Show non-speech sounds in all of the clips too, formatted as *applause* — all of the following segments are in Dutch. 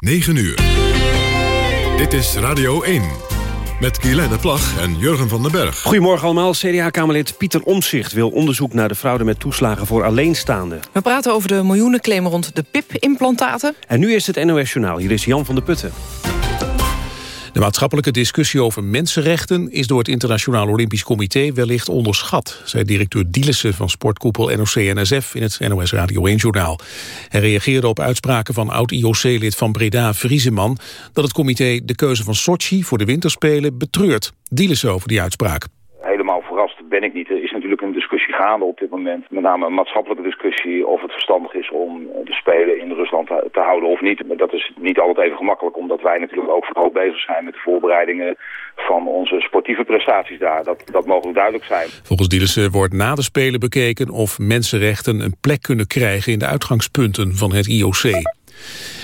9 uur. Dit is Radio 1. Met Guylaine Plag en Jurgen van den Berg. Goedemorgen allemaal. CDA-kamerlid Pieter Omzicht wil onderzoek naar de fraude met toeslagen voor alleenstaanden. We praten over de miljoenenclaim rond de PIP-implantaten. En nu is het NOS Journaal. Hier is Jan van der Putten. De maatschappelijke discussie over mensenrechten is door het Internationaal Olympisch Comité wellicht onderschat, zei directeur Dielissen van sportkoepel NOC-NSF in het NOS Radio 1-journaal. Hij reageerde op uitspraken van oud-IOC-lid van Breda Vrieseman dat het comité de keuze van Sochi voor de winterspelen betreurt. Dielissen over die uitspraak ben ik niet. Natuurlijk een discussie gaande op dit moment. Met name een maatschappelijke discussie of het verstandig is om eh, de Spelen in Rusland te, houden of niet. Maar dat is niet altijd even gemakkelijk, omdat wij natuurlijk ook vooral bezig zijn met de voorbereidingen van onze sportieve prestaties daar. Dat, dat mogen duidelijk zijn. Volgens Dielissen wordt na de Spelen bekeken of mensenrechten een plek kunnen krijgen in de uitgangspunten van het IOC.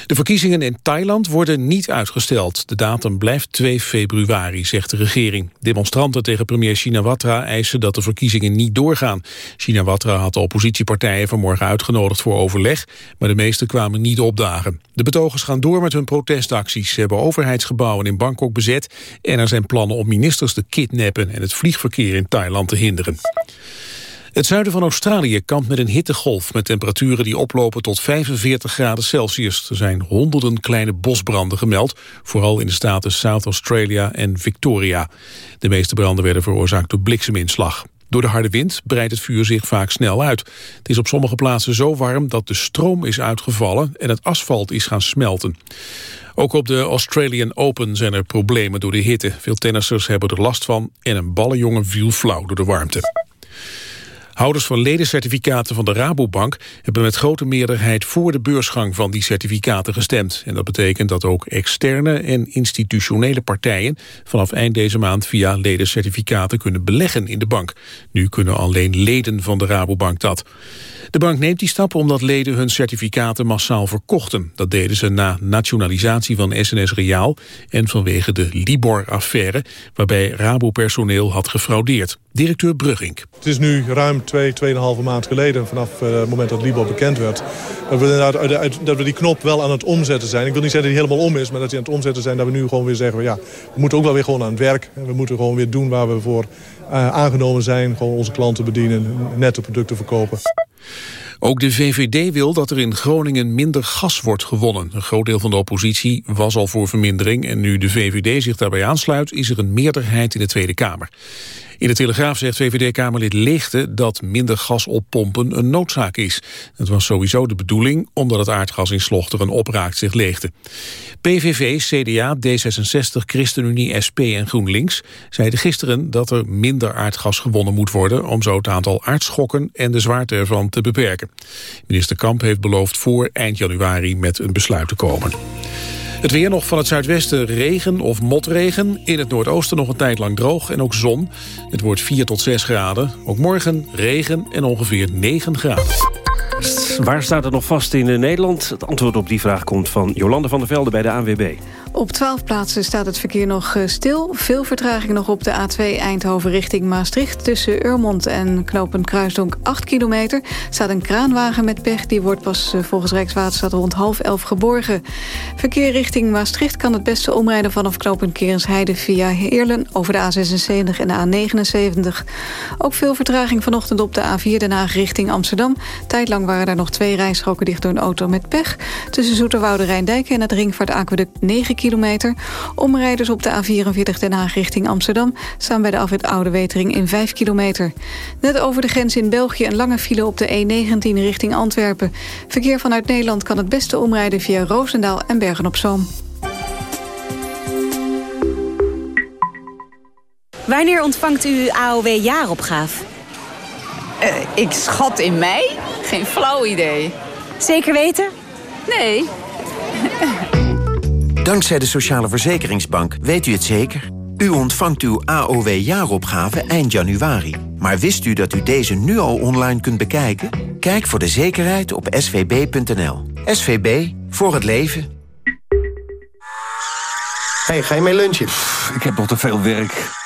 De verkiezingen in Thailand worden niet uitgesteld. De datum blijft 2 februari, zegt de regering. Demonstranten tegen premier Shinawatra eisen dat de verkiezingen niet doorgaan. Shinawatra had de oppositiepartijen vanmorgen uitgenodigd voor overleg, maar de meeste kwamen niet opdagen. De betogers gaan door met hun protestacties. Ze hebben overheidsgebouwen in Bangkok bezet en er zijn plannen om ministers te kidnappen en het vliegverkeer in Thailand te hinderen. Het zuiden van Australië kampt met een hittegolf... met temperaturen die oplopen tot 45 graden Celsius. Er zijn honderden kleine bosbranden gemeld... vooral in de staten South Australia en Victoria. De meeste branden werden veroorzaakt door blikseminslag. Door de harde wind breidt het vuur zich vaak snel uit. Het is op sommige plaatsen zo warm dat de stroom is uitgevallen... en het asfalt is gaan smelten. Ook op de Australian Open zijn er problemen door de hitte. Veel tennissers hebben er last van en een ballenjongen viel flauw door de warmte. Houders van ledencertificaten van de Rabobank hebben met grote meerderheid voor de beursgang van die certificaten gestemd. En dat betekent dat ook externe en institutionele partijen vanaf eind deze maand via ledencertificaten kunnen beleggen in de bank. Nu kunnen alleen leden van de Rabobank dat. De bank neemt die stap omdat leden hun certificaten massaal verkochten. Dat deden ze na nationalisatie van SNS Reaal en vanwege de Libor-affaire, waarbij Rabo-personeel had gefraudeerd. Directeur Brugging. Het is nu ruim twee, tweeënhalve maand geleden, vanaf eh, het moment dat Libor bekend werd, dat we, dat we die knop wel aan het omzetten zijn. Ik wil niet zeggen dat die helemaal om is, maar dat die aan het omzetten zijn, dat we nu gewoon weer zeggen, ja, we moeten ook wel weer gewoon aan het werk. We moeten gewoon weer doen waar we voor uh, aangenomen zijn, gewoon onze klanten bedienen, nette producten verkopen. Ook de VVD wil dat er in Groningen minder gas wordt gewonnen. Een groot deel van de oppositie was al voor vermindering... en nu de VVD zich daarbij aansluit, is er een meerderheid in de Tweede Kamer. In de Telegraaf zegt VVD-Kamerlid Leegte dat minder gas oppompen een noodzaak is. Dat was sowieso de bedoeling, omdat het aardgas in Slochteren opraakt, zegt Leegte. PVV, CDA, D66, ChristenUnie, SP en GroenLinks zeiden gisteren dat er minder aardgas gewonnen moet worden om zo het aantal aardschokken en de zwaarte ervan te beperken. Minister Kamp heeft beloofd voor eind januari met een besluit te komen. Het weer nog van het zuidwesten regen of motregen. In het noordoosten nog een tijd lang droog en ook zon. Het wordt 4 tot 6 graden. Ook morgen regen en ongeveer 9 graden. Waar staat het nog vast in eh, Nederland? Het antwoord op die vraag komt van Jolande van der Velde bij de ANWB. Op 12 plaatsen staat het verkeer nog eh, stil. Veel vertraging nog op de A2 Eindhoven richting Maastricht. Tussen Urmond en knooppunt Kruisdonk 8 kilometer. staat een kraanwagen met pech. Die wordt pas eh, volgens Rijkswaterstaat rond half elf geborgen. Verkeer richting Maastricht kan het beste omrijden... vanaf knooppunt Kerensheide via Heerlen... over de A76 en de A79. Ook veel vertraging vanochtend op de A4 Den Haag richting Amsterdam. Tijdlang waren er nog twee rijstroken dicht door een auto met pech. Tussen Zoeterwoude Rijndijk en het Ringvaartaqueduct 9 kilometer kilometer. Omrijders op de A44 Den Haag richting Amsterdam... staan bij de afwit Oude Wetering in 5 kilometer. Net over de grens in België een lange file op de E19 richting Antwerpen. Verkeer vanuit Nederland kan het beste omrijden via Roosendaal en Bergen-op-Zoom. Wanneer ontvangt u AOW-jaaropgave? Uh, ik schat in mei? Geen flauw idee. Zeker weten? Nee. Dankzij de Sociale Verzekeringsbank weet u het zeker. U ontvangt uw AOW-jaaropgave eind januari. Maar wist u dat u deze nu al online kunt bekijken? Kijk voor de zekerheid op svb.nl. SVB, voor het leven. Hey, ga je mee lunchen? ik heb nog te veel werk.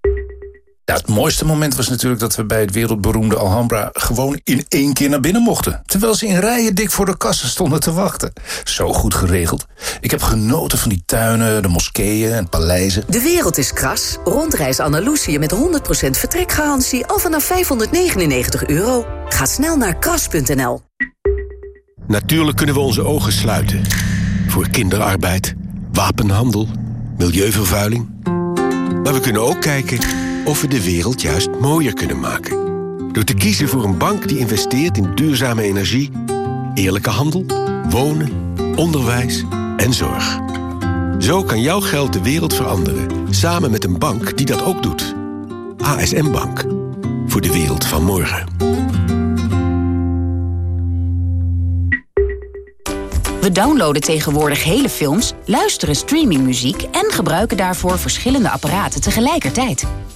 Ja, het mooiste moment was natuurlijk dat we bij het wereldberoemde Alhambra... gewoon in één keer naar binnen mochten. Terwijl ze in rijen dik voor de kassen stonden te wachten. Zo goed geregeld. Ik heb genoten van die tuinen, de moskeeën en paleizen. De wereld is kras. Rondreis Andalusië met 100% vertrekgarantie... al vanaf 599 euro. Ga snel naar kras.nl. Natuurlijk kunnen we onze ogen sluiten. Voor kinderarbeid, wapenhandel, milieuvervuiling. Maar we kunnen ook kijken of we de wereld juist mooier kunnen maken. Door te kiezen voor een bank die investeert in duurzame energie, eerlijke handel, wonen, onderwijs en zorg. Zo kan jouw geld de wereld veranderen, samen met een bank die dat ook doet. ASM Bank, voor de wereld van morgen. We downloaden tegenwoordig hele films, luisteren streamingmuziek... en gebruiken daarvoor verschillende apparaten tegelijkertijd.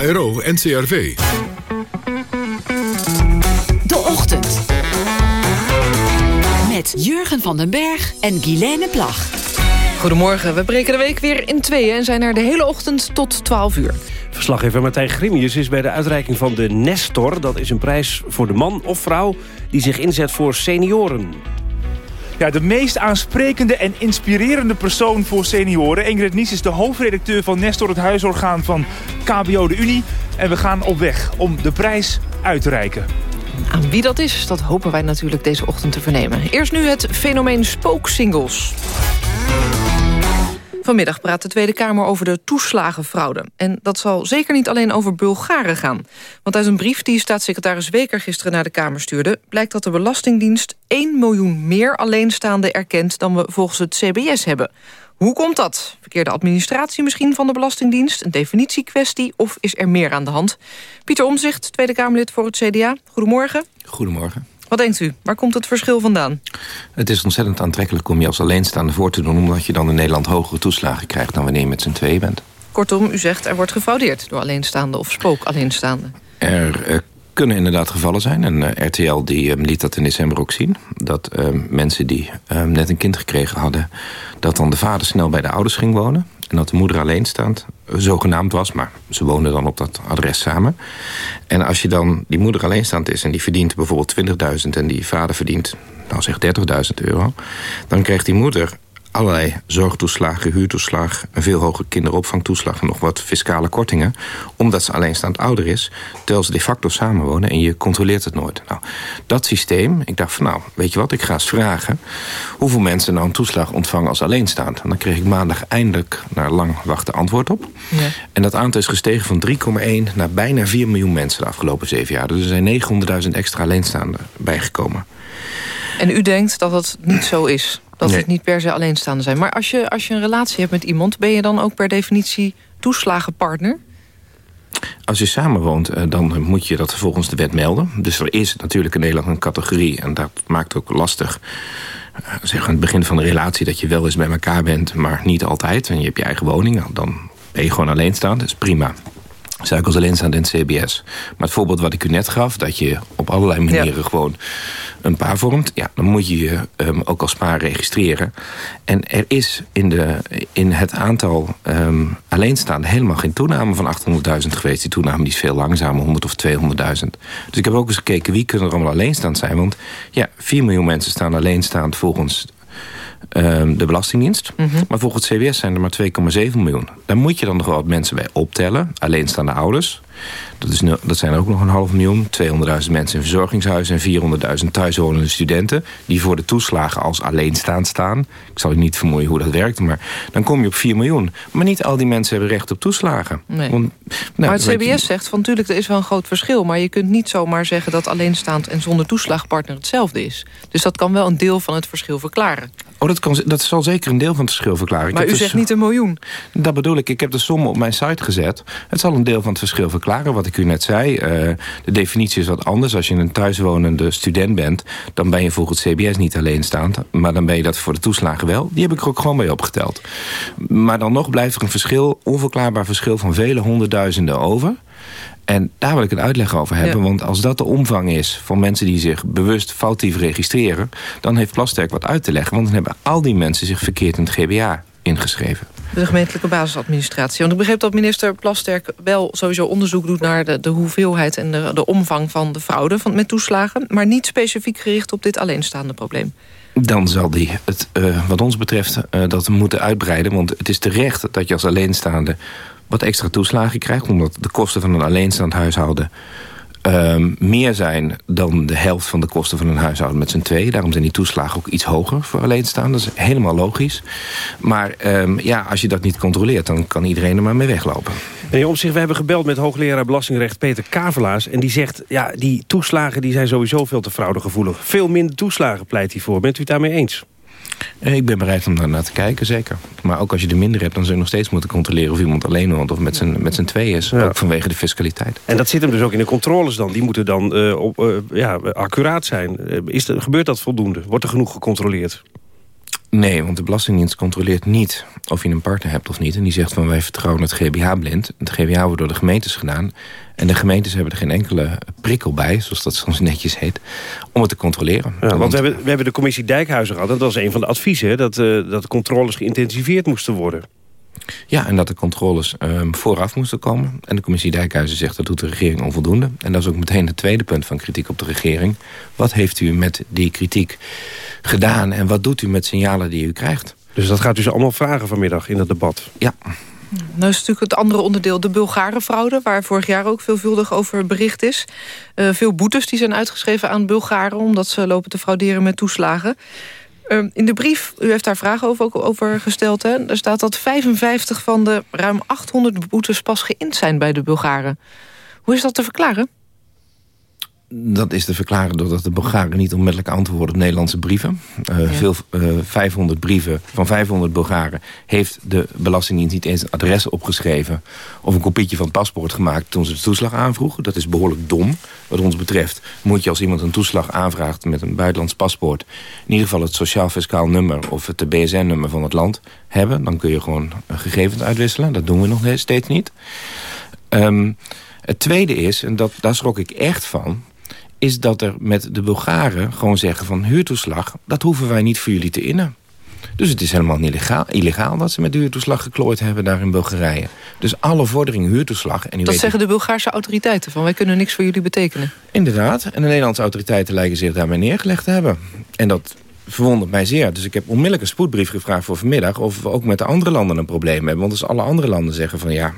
KRO NCRV. De Ochtend. Met Jurgen van den Berg en Guilaine Plag. Goedemorgen, we breken de week weer in tweeën... en zijn er de hele ochtend tot 12 uur. Verslaggever Martijn Grimius is bij de uitreiking van de Nestor. Dat is een prijs voor de man of vrouw die zich inzet voor senioren. Ja, de meest aansprekende en inspirerende persoon voor senioren. Ingrid Nies is de hoofdredacteur van Nestor, het huisorgaan van KBO de Unie. En we gaan op weg om de prijs uit te reiken. Aan wie dat is, dat hopen wij natuurlijk deze ochtend te vernemen. Eerst nu het fenomeen spooksingles. Vanmiddag praat de Tweede Kamer over de toeslagenfraude. En dat zal zeker niet alleen over Bulgaren gaan. Want uit een brief die staatssecretaris Weker gisteren naar de Kamer stuurde... blijkt dat de Belastingdienst 1 miljoen meer alleenstaande erkent... dan we volgens het CBS hebben. Hoe komt dat? Verkeerde administratie misschien van de Belastingdienst? Een definitiekwestie of is er meer aan de hand? Pieter Omzicht, Tweede Kamerlid voor het CDA. Goedemorgen. Goedemorgen. Wat denkt u? Waar komt het verschil vandaan? Het is ontzettend aantrekkelijk om je als alleenstaande voor te doen... omdat je dan in Nederland hogere toeslagen krijgt... dan wanneer je met z'n tweeën bent. Kortom, u zegt er wordt gefraudeerd door alleenstaande of spook alleenstaande. Er uh, kunnen inderdaad gevallen zijn. En uh, RTL die, uh, liet dat in december ook zien. Dat mensen die net een kind gekregen hadden... dat dan de vader snel bij de ouders ging wonen. En dat de moeder alleenstaand zogenaamd was. Maar ze woonden dan op dat adres samen. En als je dan die moeder alleenstaand is... en die verdient bijvoorbeeld 20.000 en die vader verdient... nou zeg 30.000 euro... dan krijgt die moeder allerlei zorgtoeslagen, huurtoeslag... een veel hogere kinderopvangtoeslag en nog wat fiscale kortingen... omdat ze alleenstaand ouder is, terwijl ze de facto samenwonen... en je controleert het nooit. Nou, dat systeem, ik dacht van nou, weet je wat, ik ga eens vragen... hoeveel mensen nou een toeslag ontvangen als alleenstaand. En dan kreeg ik maandag eindelijk naar lang wachten antwoord op. Ja. En dat aantal is gestegen van 3,1 naar bijna 4 miljoen mensen... de afgelopen zeven jaar. Dus er zijn 900.000 extra alleenstaanden bijgekomen. En u denkt dat dat niet zo is? Dat nee. het niet per se alleenstaande zijn. Maar als je, als je een relatie hebt met iemand... ben je dan ook per definitie toeslagenpartner? Als je samenwoont, dan moet je dat volgens de wet melden. Dus er is natuurlijk in Nederland een categorie... en dat maakt ook lastig... zeg aan het begin van de relatie dat je wel eens bij elkaar bent... maar niet altijd, en je hebt je eigen woning... dan ben je gewoon alleenstaand, dat is prima zou ik als alleenstaand in het CBS. Maar het voorbeeld wat ik u net gaf... dat je op allerlei manieren ja. gewoon een paar vormt... ja, dan moet je je um, ook als paar registreren. En er is in, de, in het aantal um, alleenstaanden... helemaal geen toename van 800.000 geweest. Die toename die is veel langzamer, 100 of 200.000. Dus ik heb ook eens gekeken wie kunnen er allemaal alleenstaand zijn. Want ja, 4 miljoen mensen staan alleenstaand volgens de Belastingdienst. Mm -hmm. Maar volgens CBS zijn er maar 2,7 miljoen. Daar moet je dan nog wel wat mensen bij optellen. Alleenstaande ouders. Dat, is, dat zijn er ook nog een half miljoen. 200.000 mensen in verzorgingshuizen en 400.000 thuiswonende studenten... die voor de toeslagen als alleenstaand staan. Ik zal je niet vermoeien hoe dat werkt, maar dan kom je op 4 miljoen. Maar niet al die mensen hebben recht op toeslagen. Nee. Want, maar nou, het je- CBS zegt van natuurlijk er is wel een groot verschil... maar je kunt niet zomaar zeggen dat alleenstaand en zonder toeslagpartner hetzelfde is. Dus dat kan wel een deel van het verschil verklaren. Oh, dat, kan, dat zal zeker een deel van het verschil verklaren. Maar u dus- zegt niet een miljoen. Dat bedoel ik. Ik heb de sommen op mijn site gezet. Het zal een deel van het verschil verklaren. Wat ik u net zei. eh, de definitie is wat anders. Als je een thuiswonende student bent... dan ben je volgens het CBS niet alleenstaand. Maar dan ben je dat voor de toeslagen wel. Die heb ik er ook gewoon bij opgeteld. Maar dan nog blijft er een verschil, onverklaarbaar verschil... van vele honderdduizenden over... En daar wil ik een uitleg over hebben. Ja. Want als dat de omvang is van mensen die zich bewust foutief registreren... dan heeft Plasterk wat uit te leggen. Want dan hebben al die mensen zich verkeerd in het GBA ingeschreven. De gemeentelijke basisadministratie. Want ik begreep dat minister Plasterk wel sowieso onderzoek doet... naar de, de hoeveelheid en de, de omvang van de fraude van, met toeslagen... maar niet specifiek gericht op dit alleenstaande probleem. Dan zal die het, eh, wat ons betreft, eh, dat moeten uitbreiden. Want het is terecht dat je als alleenstaande wat extra toeslagen krijgt. Omdat de kosten van een alleenstaand huishouden ehm, meer zijn dan de helft van de kosten van een huishouden met z'n twee. Daarom zijn die toeslagen ook iets hoger voor alleenstaanden. Dat is helemaal logisch. Maar ehm, ja, als je dat niet controleert, dan kan iedereen er maar mee weglopen. Meneer Omtzigt, we hebben gebeld met hoogleraar belastingrecht Peter Kavelaars. En die zegt, ja, die toeslagen die zijn sowieso veel te fraudegevoelig. Veel minder toeslagen pleit hij voor. Bent u het daarmee eens? Eh, Ik ben bereid om daar naar te kijken, zeker. Maar ook als je er minder hebt, dan zul je nog steeds moeten controleren... of iemand alleen woont of met z'n met z'n twee is. Ook vanwege de fiscaliteit. En dat zit hem dus ook in de controles dan. Die moeten dan eh, op, eh, ja, accuraat zijn. Is gebeurt dat voldoende? Wordt er genoeg gecontroleerd? Nee, want de Belastingdienst controleert niet of je een partner hebt of niet. En die zegt van wij vertrouwen het GBH blind. Het GBH wordt door de gemeentes gedaan. En de gemeentes hebben er geen enkele prikkel bij, zoals dat soms netjes heet, om het te controleren. Ja, want we hebben, we hebben de commissie Dijkhuizen gehad. En dat was een van de adviezen, hè, dat, eh, dat de controles geïntensiveerd moesten worden. Ja, en dat de controles ehm, vooraf moesten komen. En de commissie Dijkhuizen zegt dat doet de regering onvoldoende. En dat is ook meteen het tweede punt van kritiek op de regering. Wat heeft u met die kritiek gedaan en wat doet u met signalen die u krijgt? Dus dat gaat u ze allemaal vragen vanmiddag in het debat. Ja. Nou is natuurlijk het andere onderdeel de Bulgarenfraude... waar vorig jaar ook veelvuldig over bericht is. Eh, veel boetes die zijn uitgeschreven aan Bulgaren... omdat ze lopen te frauderen met toeslagen. Eh, in de brief, u heeft daar vragen over, ook over gesteld... Hè? er staat dat 55 van de ruim 800 boetes pas geïnd zijn bij de Bulgaren. Hoe is dat te verklaren? Dat is te verklaren doordat de Bulgaren niet onmiddellijk antwoorden op Nederlandse brieven. Uh, veel, uh, 500 brieven van 500 Bulgaren heeft de Belastingdienst niet eens een adres opgeschreven... of een kopietje van het paspoort gemaakt toen ze de toeslag aanvroegen. Dat is behoorlijk dom. Wat ons betreft moet je als iemand een toeslag aanvraagt met een buitenlands paspoort... in ieder geval het sociaal-fiscaal nummer of het BSN-nummer van het land hebben. Dan kun je gewoon gegevens uitwisselen. Dat doen we nog steeds niet. Um, het tweede is, en dat, daar schrok ik echt van is dat er met de Bulgaren gewoon zeggen van huurtoeslag... dat hoeven wij niet voor jullie te innen. Dus het is helemaal niet illegaal, illegaal dat ze met de huurtoeslag geklooid hebben daar in Bulgarije. Dus alle vorderingen huurtoeslag... En u dat weet zeggen de Bulgaarse autoriteiten, van wij kunnen niks voor jullie betekenen. Inderdaad, en de Nederlandse autoriteiten lijken zich daarmee neergelegd te hebben. En dat verwondert mij zeer. Dus ik heb onmiddellijk een spoedbrief gevraagd voor vanmiddag... of we ook met de andere landen een probleem hebben. Want als alle andere landen zeggen van ja,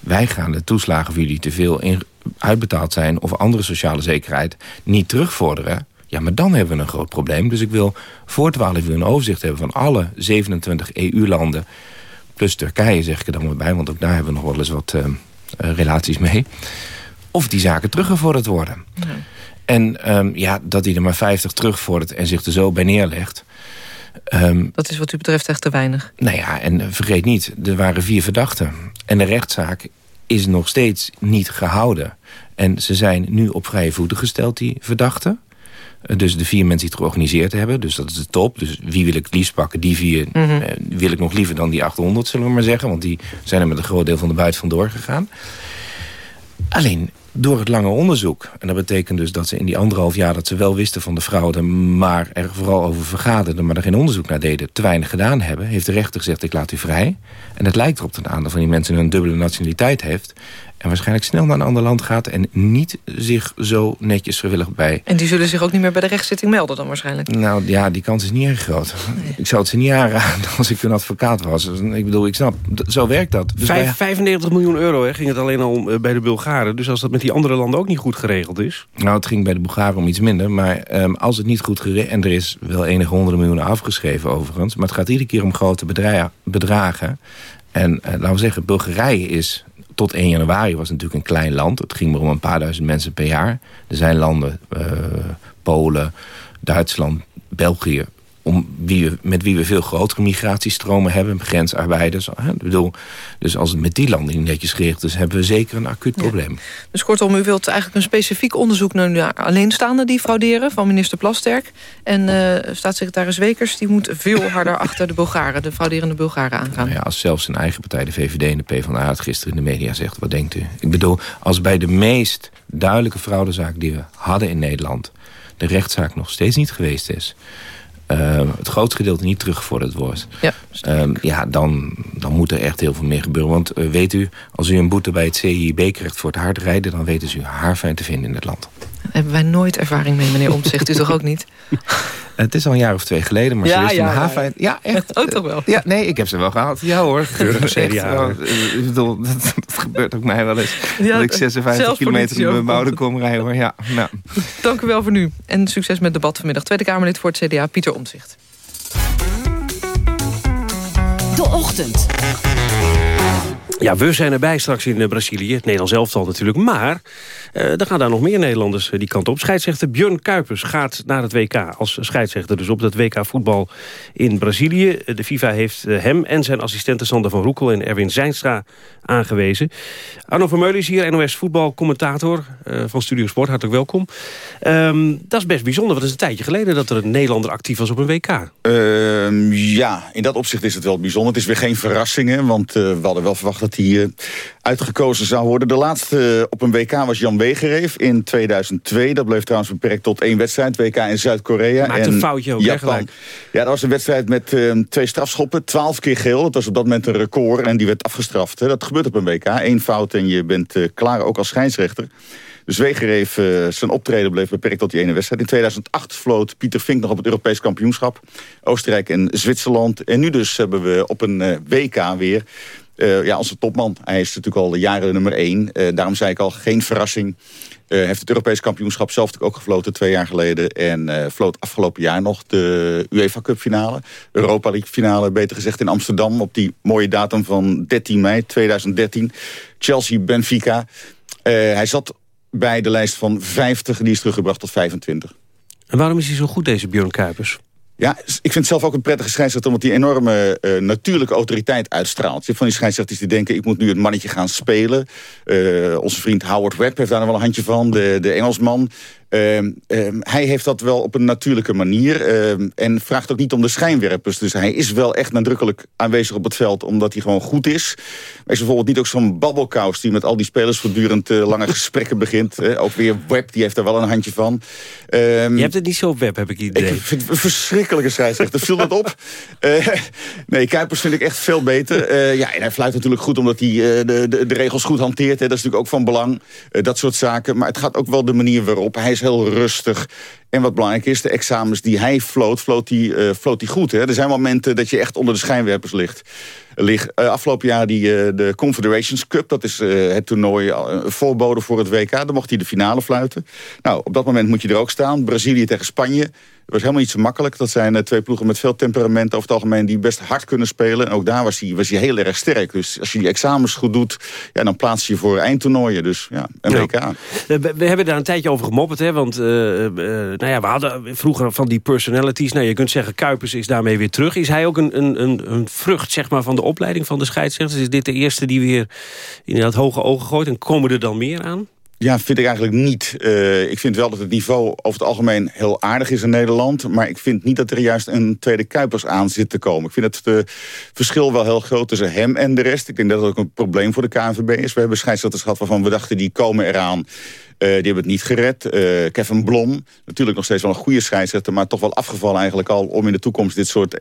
wij gaan de toeslagen voor jullie te veel in, uitbetaald zijn... of andere sociale zekerheid niet terugvorderen... ja, maar dan hebben we een groot probleem. Dus ik wil voor 12 uur een overzicht hebben van alle 27 EU-landen... plus Turkije zeg ik er dan maar bij... want ook daar hebben we nog wel eens wat uh, uh, relaties mee... of die zaken teruggevorderd worden. Nee. En um, ja, dat hij er maar 50 terugvordert en zich er zo bij neerlegt... Um, dat is wat u betreft echt te weinig. Nou ja, en vergeet niet, er waren vier verdachten. En de rechtszaak is nog steeds niet gehouden. En ze zijn nu op vrije voeten gesteld, die verdachten. Dus de vier mensen die het georganiseerd hebben. Dus dat is de top. Dus wie wil ik het liefst pakken? Die vier mm -hmm. eh, wil ik nog liever dan die 800, zullen we maar zeggen. Want die zijn er met een groot deel van de buit vandoor gegaan. Alleen door het lange onderzoek. En dat betekent dus dat ze in die anderhalf jaar... dat ze wel wisten van de fraude, maar er vooral over vergaderden... maar er geen onderzoek naar deden, te weinig gedaan hebben... heeft de rechter gezegd, ik laat u vrij. En het lijkt erop dat een aantal van die mensen een dubbele nationaliteit heeft. En waarschijnlijk snel naar een ander land gaat... en niet zich zo netjes vrijwillig bij... En die zullen zich ook niet meer bij de rechtszitting melden dan waarschijnlijk? Nou ja, die kans is niet erg groot. Ik zou het ze niet aanraden *laughs* als ik een advocaat was. Dus, ik bedoel, ik snap, zo werkt dat. Dus 95 miljoen euro hè, ging het alleen al eh, bij de Bulgaren. Dus als dat met die andere landen ook niet goed geregeld is... Nou, het ging bij de Bulgaren om iets minder. Maar um, als het niet goed geregeld... en er is wel enige honderden miljoenen afgeschreven overigens... maar het gaat iedere keer om grote bedragen. En uh, laten we zeggen, Bulgarije is tot 1 januari was het natuurlijk een klein land. Het ging maar om een paar duizend mensen per jaar. Er zijn landen, uh, Polen, Duitsland, België om wie we, met wie we veel grotere migratiestromen hebben, grensarbeiders. Hè? Ik bedoel, dus als het met die landen niet netjes geregeld is, hebben we zeker een acuut probleem. Dus kortom, u wilt eigenlijk een specifiek onderzoek naar alleenstaanden die frauderen, van minister Plasterk. En uh, staatssecretaris Wekers, die moet veel harder achter de Bulgaren, de frauderende Bulgaren aangaan. Nou ja, als zelfs zijn eigen partij, de VVD en de PvdA het gisteren in de media zegt, wat denkt u? Ik bedoel, als bij de meest duidelijke fraudezaak die we hadden in Nederland, de rechtszaak nog steeds niet geweest is uh, het grootste gedeelte niet teruggevorderd wordt... Ja, um, ja dan, dan moet er echt heel veel meer gebeuren. Want uh, weet u, als u een boete bij het CIB krijgt voor het hard rijden... dan weten ze u haarfijn te vinden in het land. Daar hebben wij nooit ervaring mee, meneer Omtzigt. u toch ook niet? *laughs* Het is al een jaar of twee geleden, maar ja, ze ja, ja, ja. ja, *laughs* echt. Ook toch wel? Ja, nee, ik heb ze wel gehad. Ja hoor. *laughs* CDA. Ik bedoel, dat, dat, gebeurt ook mij wel eens. Ja, dat ik 56 kilometer in mijn mouden kom rijden hoor. Ja, nou. Dank u wel voor nu. En succes met het debat vanmiddag. Tweede Kamerlid voor het CDA, Pieter Omtzigt. De Ochtend. Ja, we zijn erbij straks in Brazilië. Het Nederlands elftal natuurlijk. Maar uh, er gaan daar nog meer Nederlanders die kant op. Scheidsrechter Björn Kuipers gaat naar het WK als scheidsrechter. Dus op het WK voetbal in Brazilië. De FIFA heeft hem en zijn assistenten Sander van Roekel en Erwin Zijnstra aangewezen. Arno Vermeulen is hier, NOS voetbalcommentator uh, van Studio Sport. Hartelijk welkom. Um, dat is best bijzonder, want het is een tijdje geleden... dat er een Nederlander actief was op een WK. Uh, ja, in dat opzicht is het wel bijzonder. Het is weer geen verrassing, hè, want we hadden wel verwacht dat hij uitgekozen zou worden. De laatste op een WK was Jan Wegereef in 2002. Dat bleef trouwens beperkt tot één wedstrijd. WK in Zuid-Korea. Maakt een foutje ook, Japan. Ja, dat was een wedstrijd met uh, twee strafschoppen. Twaalf keer geel. Dat was op dat moment een record. En die werd afgestraft. Hè. Dat gebeurt op een WK. Eén fout en je bent uh, klaar, ook als scheidsrechter. Dus Wegereef, uh, zijn optreden bleef beperkt tot die ene wedstrijd. In 2008 vloot Pieter Vink nog op het Europees kampioenschap. Oostenrijk en Zwitserland. En nu dus hebben we op een WK weer... Uh, ja, onze topman. Hij is natuurlijk al jaren nummer één. Uh, daarom zei ik al, geen verrassing. Uh, heeft het Europees kampioenschap zelf ook gefloten twee jaar geleden. En floot afgelopen jaar nog de UEFA Cup finale. Europa League finale, beter gezegd in Amsterdam. Op die mooie datum van 13 mei 2013. Chelsea-Benfica. hij zat bij de lijst van 50, die is teruggebracht tot 25. En waarom is hij zo goed, deze Björn Kuipers? Ja, ik vind het zelf ook een prettige scheidsrechter... omdat hij enorme uh, natuurlijke autoriteit uitstraalt. Je van die scheidsrechters die denken... ik moet nu het mannetje gaan spelen. Uh, onze vriend Howard Webb heeft daar nog wel een handje van. De, de Engelsman. Uh, uh, hij heeft dat wel op een natuurlijke manier. Uh, en vraagt ook niet om de schijnwerpers. Dus hij is wel echt nadrukkelijk aanwezig op het veld... omdat hij gewoon goed is. Maar is bijvoorbeeld niet ook zo'n babbelkous... die met al die spelers voortdurend eh, lange gesprekken begint. ook weer Web, die heeft daar wel een handje van. Ehm, Je hebt het niet zo op Web, heb ik idee. Ik vind het een verschrikkelijke scheidsrechter. Viel dat op? *laughs* Eh, nee, Kuipers vind ik echt veel beter. Eh, ja, en hij fluit natuurlijk goed omdat hij de, de, de, regels goed hanteert. Hè. Dat is natuurlijk ook van belang. dat soort zaken. Maar het gaat ook wel de manier waarop. Hij is heel rustig. En wat belangrijk is, de examens die hij floot, floot hij, uh, floot hij goed. Hè? Er zijn momenten dat je echt onder de schijnwerpers ligt. ligt. Uh, afgelopen jaar die, uh, de Confederations Cup, dat is het toernooi, voorbode voor het WK. Dan mocht hij de finale fluiten. Nou, op dat moment moet je er ook staan. Brazilië tegen Spanje. Het was helemaal niet zo makkelijk. Dat zijn twee ploegen met veel temperament over het algemeen... die best hard kunnen spelen. En ook daar was hij, was hij heel erg sterk. Dus als je die examens goed doet... Ja, dan plaats je je voor eindtoernooien. Dus ja, een ja. WK. We, we, hebben daar een tijdje over gemopperd. Hè, want nou ja, we hadden vroeger van die personalities. Nou, je kunt zeggen, Kuipers is daarmee weer terug. Is hij ook een, een, een vrucht zeg maar, van de opleiding van de scheidsrechters? Is dit de eerste die weer inderdaad hoge ogen gooit? En komen er dan meer aan? Ja, vind ik eigenlijk niet. Uh, ik vind wel dat het niveau over het algemeen heel aardig is in Nederland. Maar ik vind niet dat er juist een tweede Kuipers aan zit te komen. Ik vind het uh, verschil wel heel groot tussen hem en de rest. Ik denk dat dat ook een probleem voor de KNVB is. We hebben scheidsrechters gehad waarvan we dachten die komen eraan. Uh, die hebben het niet gered. Uh, Kevin Blom, natuurlijk nog steeds wel een goede scheidsrechter... maar toch wel afgevallen eigenlijk al om in de toekomst dit soort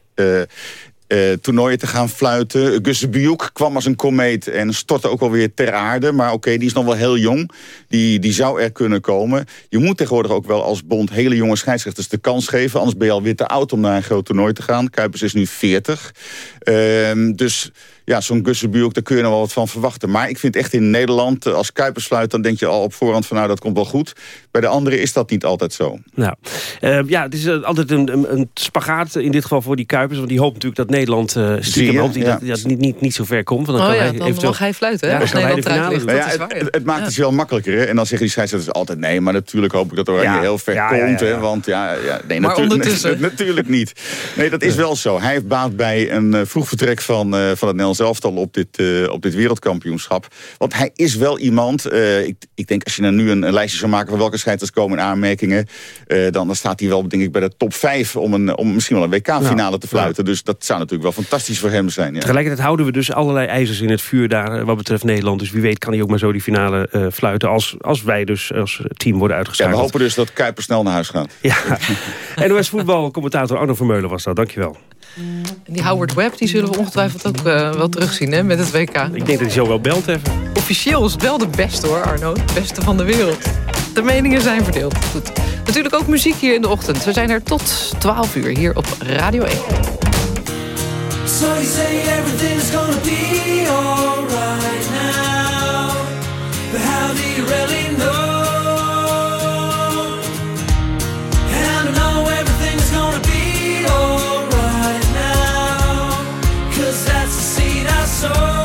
eh, toernooien te gaan fluiten. Gus Bujuk kwam als een komeet en stortte ook alweer ter aarde. Maar oké, die is nog wel heel jong. Die, die zou er kunnen komen. Je moet tegenwoordig ook wel als bond hele jonge scheidsrechters de kans geven. Anders ben je alweer te oud om naar een groot toernooi te gaan. Kuipers is nu 40. Ehm, dus ja, zo'n Gussenbuurk, daar kun je nog wel wat van verwachten. Maar ik vind echt in Nederland, eh, als Kuipers fluit... dan denk je al op voorhand van nou, dat komt wel goed. Bij de anderen is dat niet altijd zo. Nou, uh, ja, het is uh, altijd een, een, een, spagaat in dit geval voor die Kuipers. Want die hoopt natuurlijk dat Nederland uh, stiekem hoopt ja. dat, dat niet, niet, niet zo ver komt. Want dan, oh, kan ja, hij dan eventueel... mag hij fluiten, hè? Ja, als Nederland eruit ligt. Nou ja, het, het, het, maakt het wel makkelijker, hè? En dan zeggen die scheidsrechters altijd... nee, maar natuurlijk hoop ik dat Oranje heel ver komt, hè? Want ja, ja nee, maar natuurlijk, *laughs* natuurlijk niet. Nee, dat is wel zo. Hij heeft baat bij een vroeg vertrek van, van het Nederlands elftal op dit uh, op dit wereldkampioenschap. Want hij is wel iemand, uh, ik, ik denk als je nu een, een, lijstje zou maken... van welke scheidsrechters komen in aanmerkingen... Uh, dan, dan staat hij wel denk ik bij de top 5 om, een, om misschien wel een WK-finale nou, te fluiten. Dus dat zou natuurlijk wel fantastisch voor hem zijn. Ja. Tegelijkertijd houden we dus allerlei ijzers in het vuur daar wat betreft Nederland. Dus wie weet kan hij ook maar zo die finale fluiten als, als wij dus als team worden uitgeschakeld. Ja, we hopen dus dat Kuiper snel naar huis gaat. Ja. *laughs* NOS voetbalcommentator Arno Vermeulen was dat. Dankjewel. Die Howard Webb die zullen we ongetwijfeld ook uh, wel terugzien hè, met het WK. Ik denk dat hij zo wel belt even. Officieel is het wel de beste hoor, Arno. Het beste van de wereld. De meningen zijn verdeeld. Goed. Natuurlijk ook muziek hier in de ochtend. We zijn er tot 12 uur hier op Radio 1. So you say everything's gonna be alright now But how do you really know so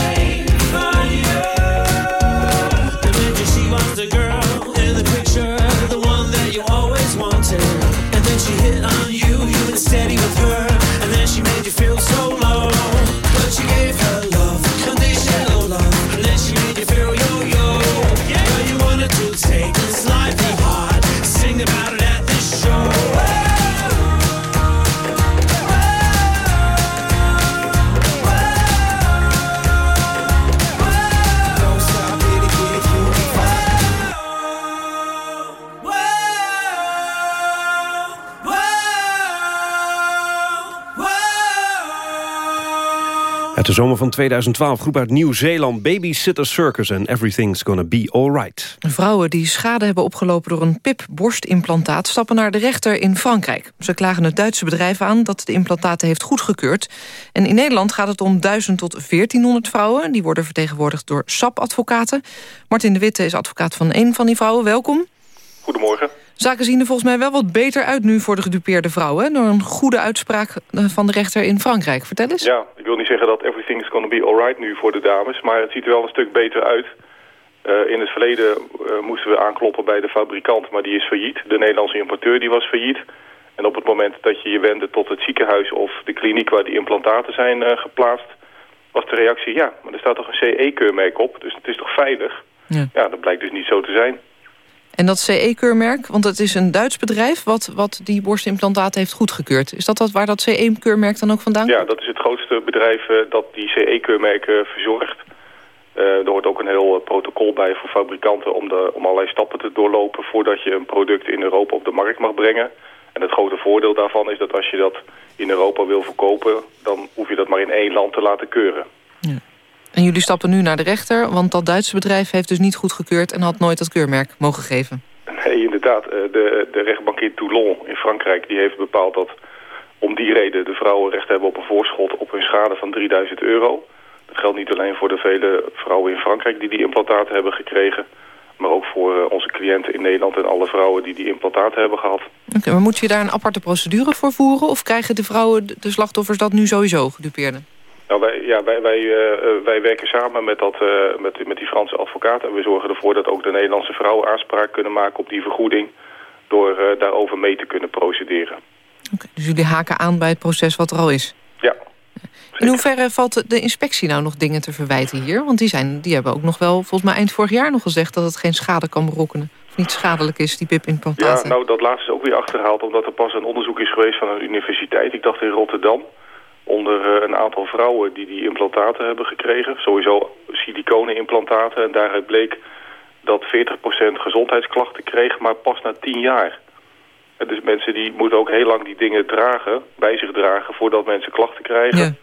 de zomer van 2012 groep uit Nieuw-Zeeland... Babysitter Circus en Everything's Gonna Be Alright. Vrouwen die schade hebben opgelopen door een PIP-borstimplantaat... stappen naar de rechter in Frankrijk. Ze klagen het Duitse bedrijf aan dat de implantaten heeft goedgekeurd. En in Nederland gaat het om 1000 tot 1400 vrouwen. Die worden vertegenwoordigd door SAP-advocaten. Martin de Witte is advocaat van een van die vrouwen. Welkom. Goedemorgen. Zaken zien er volgens mij wel wat beter uit nu voor de gedupeerde vrouwen... door een goede uitspraak eh, van de rechter in Frankrijk. Vertel eens. Ja, ik wil niet zeggen dat everything is gonna be alright nu voor de dames... maar het ziet er wel een stuk beter uit. Uh, in het verleden uh, moesten we aankloppen bij de fabrikant, maar die is failliet. De Nederlandse importeur die was failliet. En op het moment dat je je wendde tot het ziekenhuis of de kliniek waar die implantaten zijn uh, geplaatst... was de reactie, ja, maar er staat toch een CE-keurmerk op, dus het is toch veilig? Ja. ja, dat blijkt dus niet zo te zijn. En dat CE-keurmerk, want het is een Duits bedrijf... Wat, wat die borstimplantaten heeft goedgekeurd. Is dat, dat waar dat CE-keurmerk dan ook vandaan komt? Ja, dat is het grootste bedrijf eh, dat die CE-keurmerken verzorgt. Eh, er hoort ook een heel eh, protocol bij voor fabrikanten om, de, om allerlei stappen te doorlopen voordat je een product in Europa op de markt mag brengen. En het grote voordeel daarvan is dat als je dat in Europa wil verkopen, dan hoef je dat maar in één land te laten keuren. En jullie stappen nu naar de rechter, want dat Duitse bedrijf heeft dus niet goedgekeurd... en had nooit dat keurmerk mogen geven. Nee, inderdaad. Eh, De, de rechtbank in Toulon in Frankrijk die heeft bepaald dat om die reden de vrouwen recht hebben op een voorschot op hun schade van 3000 euro. Dat geldt niet alleen voor de vele vrouwen in Frankrijk die die implantaten hebben gekregen, maar ook voor eh, onze cliënten in Nederland en alle vrouwen die die implantaten hebben gehad. Oké, maar moet je daar een aparte procedure voor voeren... of krijgen de vrouwen, de de slachtoffers, dat nu sowieso, gedupeerden? Nou, wij, ja, wij, wij, eh, eh, wij werken samen met, dat, eh, met, met die Franse advocaat en we zorgen ervoor dat ook de Nederlandse vrouwen aanspraak kunnen maken op die vergoeding door daarover mee te kunnen procederen. Dus jullie haken aan bij het proces wat er al is? Ja. In hoeverre valt de inspectie nou nog dingen te verwijten hier? Want die, zijn, die hebben ook nog wel, volgens mij eind vorig jaar nog gezegd... dat het geen schade kan berokkenen. Of niet schadelijk is, die Ja, pipimplantaten. nou dat laatste is ook weer achterhaald omdat er pas een onderzoek is geweest van een universiteit, ik dacht in Rotterdam, onder eh, een aantal vrouwen die die implantaten hebben gekregen. Sowieso siliconenimplantaten en daaruit bleek dat 40% gezondheidsklachten kreeg, maar pas na 10 jaar. En dus mensen die moeten ook heel lang die dingen dragen, bij zich dragen, voordat mensen klachten krijgen.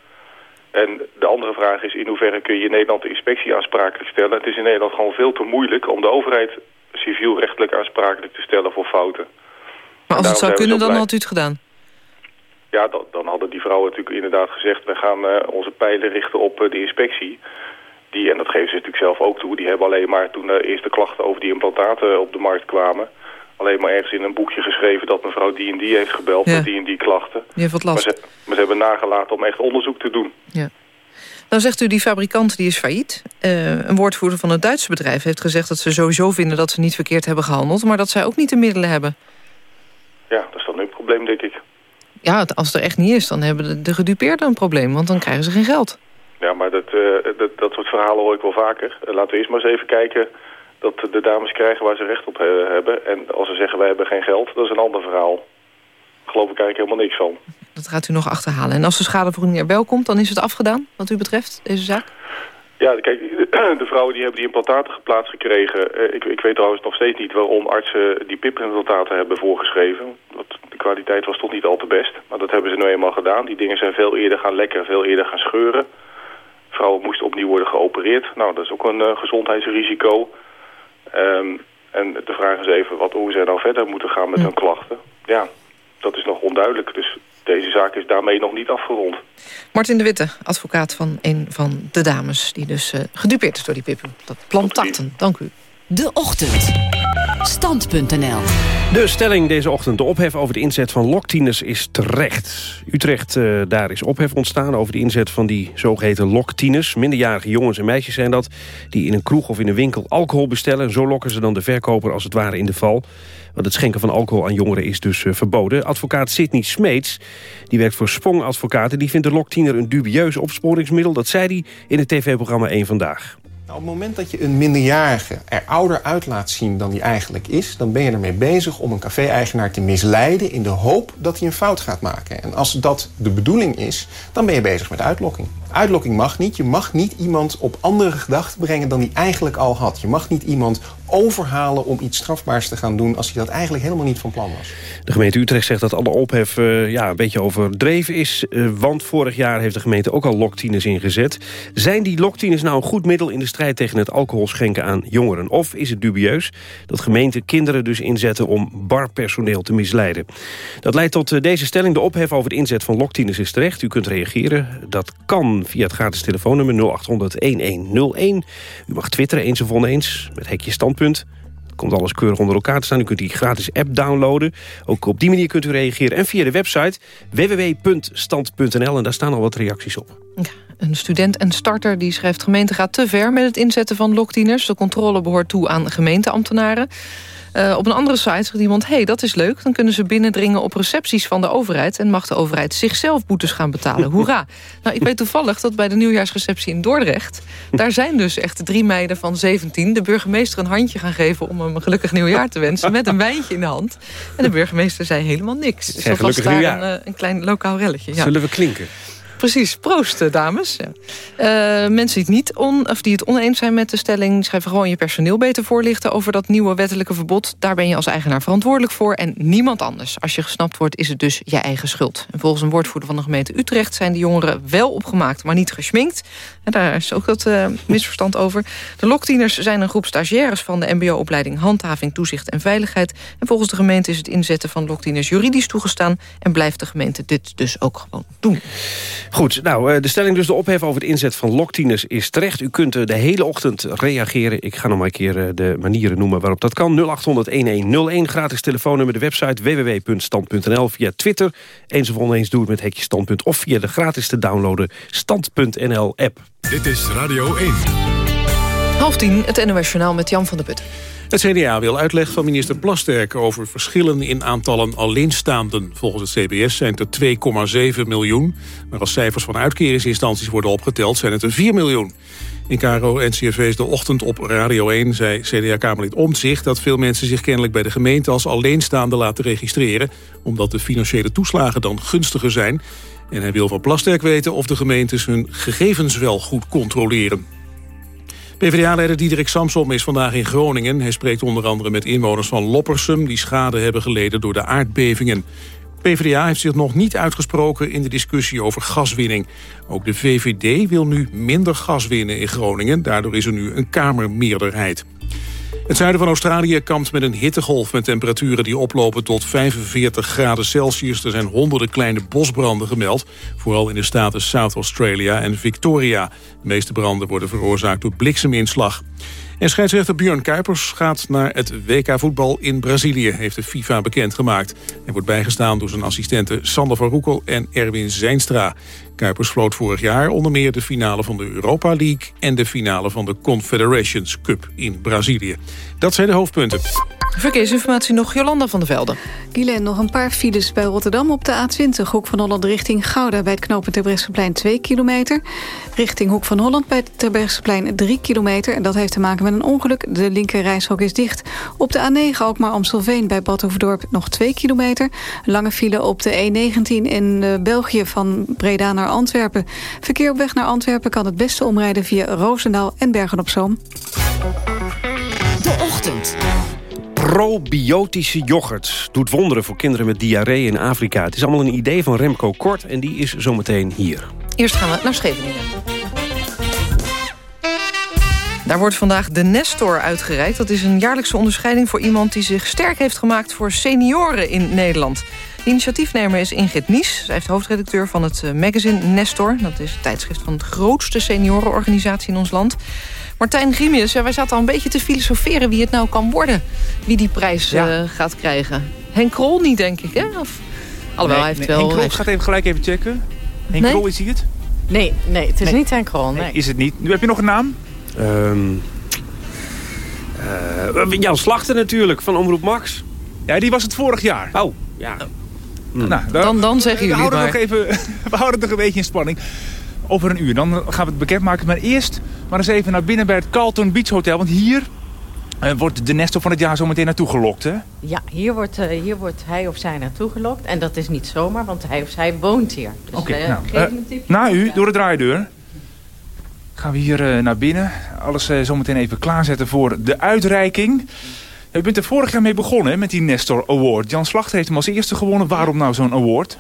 En de andere vraag is in hoeverre kun je in Nederland de inspectie aansprakelijk stellen. Het is in Nederland gewoon veel te moeilijk om de overheid civielrechtelijk aansprakelijk te stellen voor fouten. maar als het zou kunnen, dan had u het gedaan. Ja, dan, dan hadden die vrouwen natuurlijk inderdaad gezegd... wij gaan eh, onze pijlen richten op eh, de inspectie. Die, en dat geven ze natuurlijk zelf ook toe... die hebben alleen maar toen de eerste klachten over die implantaten op de markt kwamen... alleen maar ergens in een boekje geschreven dat mevrouw die en die heeft gebeld... Ja. met die en die klachten. Die heeft wat Maar ze, maar ze hebben nagelaten om echt onderzoek te doen. Ja. Nou zegt u, die fabrikant die is failliet. Eh, een woordvoerder van het Duitse bedrijf heeft gezegd... dat ze sowieso vinden dat ze niet verkeerd hebben gehandeld... maar dat zij ook niet de middelen hebben. Ja, dat is dan nu een probleem, denk ik. Ja, als het er echt niet is, dan hebben de, de gedupeerden een probleem... want dan krijgen ze geen geld. Ja, maar dat, eh, dat, dat soort verhalen hoor ik wel vaker. Eh, laten we eerst maar eens even kijken dat de dames krijgen waar ze recht op hebben. En als ze zeggen wij hebben geen geld, dat is een ander verhaal. Geloof ik eigenlijk helemaal niks van. Dat gaat u nog achterhalen. En als de schadevergoeding er wel komt, dan is het afgedaan, wat u betreft, deze zaak? Ja, kijk, *clears throat* de vrouwen die hebben die implantaten geplaatst gekregen. Eh, Ik, ik weet trouwens nog steeds niet waarom artsen die pipimplantaten hebben voorgeschreven. Want de kwaliteit was toch niet al te best. Maar dat hebben ze nu eenmaal gedaan. Die dingen zijn veel eerder gaan lekken, veel eerder gaan scheuren. Vrouwen moesten opnieuw worden geopereerd. Nou, dat is ook een eh, gezondheidsrisico. Ehm, en de vraag is even wat, hoe zij nou verder moeten gaan met hun klachten. Ja, dat is nog onduidelijk. Dus deze zaak is daarmee nog niet afgerond. Martin de Witte, advocaat van een van de dames... die dus eh, gedupeerd is door die pipimplantaten. Dank u. De Ochtend. Stand.nl De stelling deze ochtend, de ophef over de inzet van loktieners is terecht. Utrecht, eh, daar is ophef ontstaan over de inzet van die zogeheten loktieners. Minderjarige jongens en meisjes zijn dat, die in een kroeg of in een winkel alcohol bestellen. En zo lokken ze dan de verkoper als het ware in de val. Want het schenken van alcohol aan jongeren is dus eh, verboden. Advocaat Sidney Smeets, die werkt voor Spong Advocaten... die vindt de loktiener een dubieus opsporingsmiddel. Dat zei hij in het tv-programma 1 Vandaag. Nou, op het moment dat je een minderjarige er ouder uit laat zien dan die eigenlijk is... dan ben je ermee bezig om een café-eigenaar te misleiden... in de hoop dat hij een fout gaat maken. En als dat de bedoeling is, dan ben je bezig met uitlokking. Uitlokking mag niet. Je mag niet iemand op andere gedachten brengen dan hij eigenlijk al had. Je mag niet iemand overhalen om iets strafbaars te gaan doen... als hij dat eigenlijk helemaal niet van plan was. De gemeente Utrecht zegt dat alle ophef eh, ja, een beetje overdreven is. eh, want vorig jaar heeft de gemeente ook al loktieners ingezet. Zijn die loktieners nou een goed middel in de strijd tegen het alcoholschenken aan jongeren? Of is het dubieus dat gemeenten kinderen dus inzetten om barpersoneel te misleiden? Dat leidt tot eh, deze stelling. De ophef over de inzet van loktieners is terecht. U kunt reageren. Dat kan via het gratis telefoonnummer 0800-1101. U mag twitteren eens of oneens met hekje standpunt komt alles keurig onder elkaar te staan. U kunt die gratis app downloaden. Ook op die manier kunt u reageren. En via de website www.stand.nl. En daar staan al wat reacties op. Een student en starter die schrijft... gemeente gaat te ver met het inzetten van lokdieners. De controle behoort toe aan gemeenteambtenaren. Uh, op een andere site zegt iemand, hey, dat is leuk. Dan kunnen ze binnendringen op recepties van de overheid... en mag de overheid zichzelf boetes gaan betalen. Hoera. *laughs* nou, ik weet toevallig dat bij de nieuwjaarsreceptie in Dordrecht... daar zijn dus echt drie meiden van 17... de burgemeester een handje gaan geven om hem een gelukkig nieuwjaar te wensen... met een *laughs* wijntje in de hand. En de burgemeester zei helemaal niks. Zeg, gelukkig nieuwjaar. Een, een klein lokaal relletje. Ja. Zullen we klinken? Precies, proost eh, dames. Ja. Uh, mensen die het, niet of die het oneens zijn met de stelling... schrijven gewoon je personeel beter voorlichten over dat nieuwe wettelijke verbod. Daar ben je als eigenaar verantwoordelijk voor en niemand anders. Als je gesnapt wordt is het dus je eigen schuld. En volgens een woordvoerder van de gemeente Utrecht... zijn de jongeren wel opgemaakt, maar niet geschminkt. Daar is ook dat uh, misverstand over. De loktieners zijn een groep stagiaires van de mbo-opleiding... Handhaving, Toezicht en Veiligheid. En volgens de gemeente is het inzetten van loktieners juridisch toegestaan... en blijft de gemeente dit dus ook gewoon doen. Goed, nou, eh, de stelling dus de ophef over het inzet van loktieners is terecht. U kunt eh, de hele ochtend reageren. Ik ga nog maar een keer eh, de manieren noemen waarop dat kan. 0800-1101, gratis telefoonnummer, de website www.stand.nl. Via Twitter, eens of oneens, doe het met hekje standpunt. Of via de gratis te downloaden stand.nl-app. Dit is Radio 1. Half tien, het NOS Journaal met Jan van der Putten. Het CDA wil uitleg van minister Plasterk over verschillen in aantallen alleenstaanden. Volgens het CBS zijn het er 2,7 miljoen. Maar als cijfers van uitkeringsinstanties worden opgeteld zijn het er 4 miljoen. In Caro NCRV's De Ochtend op Radio 1 zei CDA-Kamerlid Omtzigt... dat veel mensen zich kennelijk bij de gemeente als alleenstaande laten registreren... omdat de financiële toeslagen dan gunstiger zijn. En hij wil van Plasterk weten of de gemeentes hun gegevens wel goed controleren. PvdA-leider Diederik Samsom is vandaag in Groningen. Hij spreekt onder andere met inwoners van Loppersum... die schade hebben geleden door de aardbevingen. PvdA heeft zich nog niet uitgesproken in de discussie over gaswinning. Ook de VVD wil nu minder gas winnen in Groningen. Daardoor is er nu een kamermeerderheid. Het zuiden van Australië kampt met een hittegolf met temperaturen die oplopen tot 45 graden Celsius. Er zijn honderden kleine bosbranden gemeld, vooral in de staten South Australia en Victoria. De meeste branden worden veroorzaakt door blikseminslag. En scheidsrechter Björn Kuipers gaat naar het WK voetbal in Brazilië, heeft de FIFA bekendgemaakt. Hij wordt bijgestaan door zijn assistenten Sander van Roekel en Erwin Zijnstra. Kuipers vloot vorig jaar onder meer de finale van de Europa League... en de finale van de Confederations Cup in Brazilië. Dat zijn de hoofdpunten. Verkeersinformatie nog, Jolanda van der Velde. Guylaine, nog een paar files bij Rotterdam op de A20. Hoek van Holland richting Gouda bij het knooppunt Terbrechtseplein 2 kilometer. Richting Hoek van Holland bij het Terbrechtseplein 3 kilometer. En dat heeft te maken met een ongeluk. De linker reishok is dicht. Op de A9 ook maar Amstelveen bij Badhoevedorp nog 2 kilometer. Lange file op de E19 in uh, België van Breda naar Antwerpen. Verkeer op weg naar Antwerpen kan het beste omrijden via Roosendaal en Bergen-op-Zoom. De ochtend. Probiotische yoghurt doet wonderen voor kinderen met diarree in Afrika. Het is allemaal een idee van Remco Kort en die is zometeen hier. Eerst gaan we naar Scheveningen. Daar wordt vandaag de Nestor uitgereikt. Dat is een jaarlijkse onderscheiding voor iemand die zich sterk heeft gemaakt... voor senioren in Nederland. De initiatiefnemer is Ingrid Nies. Zij is hoofdredacteur van het eh, magazine Nestor. Dat is het tijdschrift van de grootste seniorenorganisatie in ons land. Martijn Grimius, ja, wij zaten al een beetje te filosoferen wie het nou kan worden. Wie die prijs ja. uh, gaat krijgen. Henk Krol niet, denk ik, hè? Of... Alhoewel, nee, hij heeft nee, wel... Henk Krol gaat even gelijk even checken. Henk Nee? Krol, is hij het? Nee, nee, het is Nee. niet Henk Krol. Nee. Is het niet. Nu heb je nog een naam? Ehm eh, Jan Slachter natuurlijk, van Omroep Max. Ja, die was het vorig jaar. Oh, ja. Nou, Dan- dan zeggen we jullie houden het nog even, *laughs* We houden het nog een beetje in spanning. Over een uur, dan gaan we het bekendmaken. Maar eerst maar eens even naar binnen bij het Carlton Beach Hotel. Want hier eh, wordt de Nestor van het jaar zo meteen naartoe gelokt, hè? Ja, hier wordt, eh, hier wordt hij of zij naartoe gelokt. En dat is niet zomaar, want hij of zij woont hier. Dus Oké, eh, nou, geef een tipje. na u, door de draaideur. Gaan we hier eh, naar binnen. Alles eh, zometeen even klaarzetten voor de uitreiking. U bent er vorig jaar mee begonnen met die Nestor Award. Jan Slachter heeft hem als eerste gewonnen. Waarom nou zo'n award?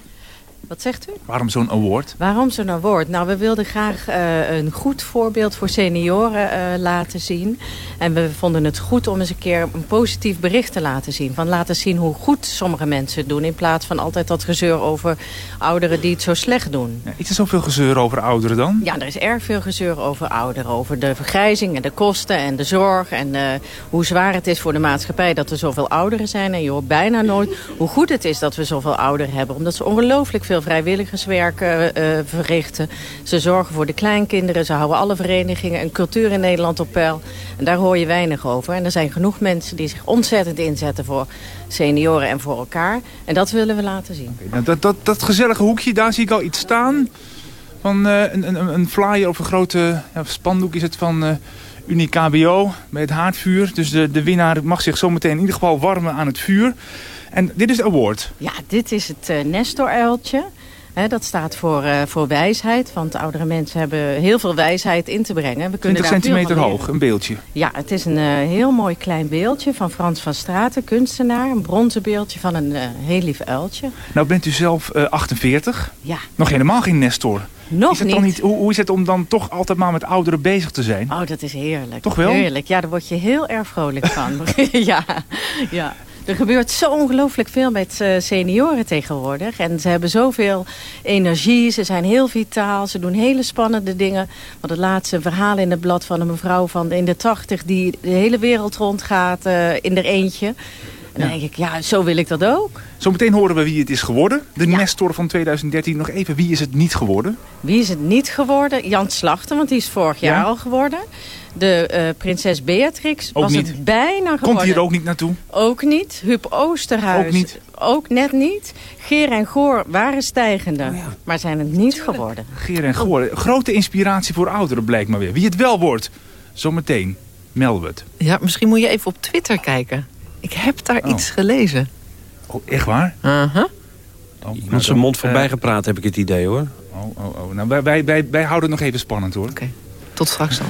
Wat zegt u? Waarom zo'n award? Waarom zo'n award? Nou, we wilden graag eh, een goed voorbeeld voor senioren eh, laten zien. En we vonden het goed om eens een keer een positief bericht te laten zien. Van laten zien hoe goed sommige mensen het doen. In plaats van altijd dat gezeur over ouderen die het zo slecht doen. Ja, is er zoveel gezeur over ouderen dan? Ja, er is erg veel gezeur over ouderen. Over de vergrijzing en de kosten en de zorg. En eh, hoe zwaar het is voor de maatschappij dat er zoveel ouderen zijn. En je hoort bijna nooit hoe goed het is dat we zoveel ouderen hebben. Omdat ze ongelooflijk veel vrijwilligerswerk eh, eh, verrichten. Ze zorgen voor de kleinkinderen. Ze houden alle verenigingen en cultuur in Nederland op peil. En daar hoor je weinig over. En er zijn genoeg mensen die zich ontzettend inzetten voor senioren en voor elkaar. En dat willen we laten zien. Nou, dat, dat, dat gezellige hoekje, daar zie ik al iets staan. Van eh, een, een, een flyer of een grote ja, spandoek is het van uh, Unie-KBO bij het haardvuur. Dus de, de winnaar mag zich zometeen in ieder geval warmen aan het vuur. En dit is de award. Ja, dit is het uh, Nestor-uiltje. dat staat voor, uh, voor wijsheid, want oudere mensen hebben heel veel wijsheid in te brengen. We kunnen 20 centimeter hoog, een beeldje. Ja, het is een uh, heel mooi klein beeldje van Frans van Straten, kunstenaar. Een bronzen beeldje van een heel lief uiltje. Nou bent u zelf 48. Ja. Nog helemaal geen Nestor. Nog is het niet. Dan niet hoe, hoe, is het om dan toch altijd maar met ouderen bezig te zijn? Oh, dat is heerlijk. Toch wel? Heerlijk. Ja, daar word je heel erg vrolijk van. *laughs* *laughs* ja, ja. Er gebeurt zo ongelooflijk veel met uh, senioren tegenwoordig. En ze hebben zoveel energie, ze zijn heel vitaal, ze doen hele spannende dingen. Want het laatste verhaal in het blad van een mevrouw van in de tachtig... die de hele wereld rondgaat uh, in er eentje. En dan denk ik, ja, zo wil ik dat ook. Zometeen horen we wie het is geworden. De ja. Nestor van 2013. Nog even, wie is het niet geworden? Wie is het niet geworden? Jan Slachter, want die is vorig jaar ja? al geworden. De uh, prinses Beatrix ook was niet. het bijna geworden. Komt hier ook niet naartoe? Ook niet. Huub Oosterhuis. Ook niet. Ook net niet. Geer en Goor waren stijgende, oh ja. maar zijn het niet geworden. Geer en Goor. Grote inspiratie voor ouderen blijkt maar weer. Wie het wel wordt, zometeen melden we het. Ja, misschien moet je even op Twitter kijken. Ik heb daar oh. iets gelezen. Oh, echt waar? Uh -huh. oh, Iemand zijn mond voorbij uh, gepraat, heb ik het idee, hoor. Oh, oh, oh. Nou, wij, wij, wij, wij houden het nog even spannend, hoor. Oké, okay. tot straks dan.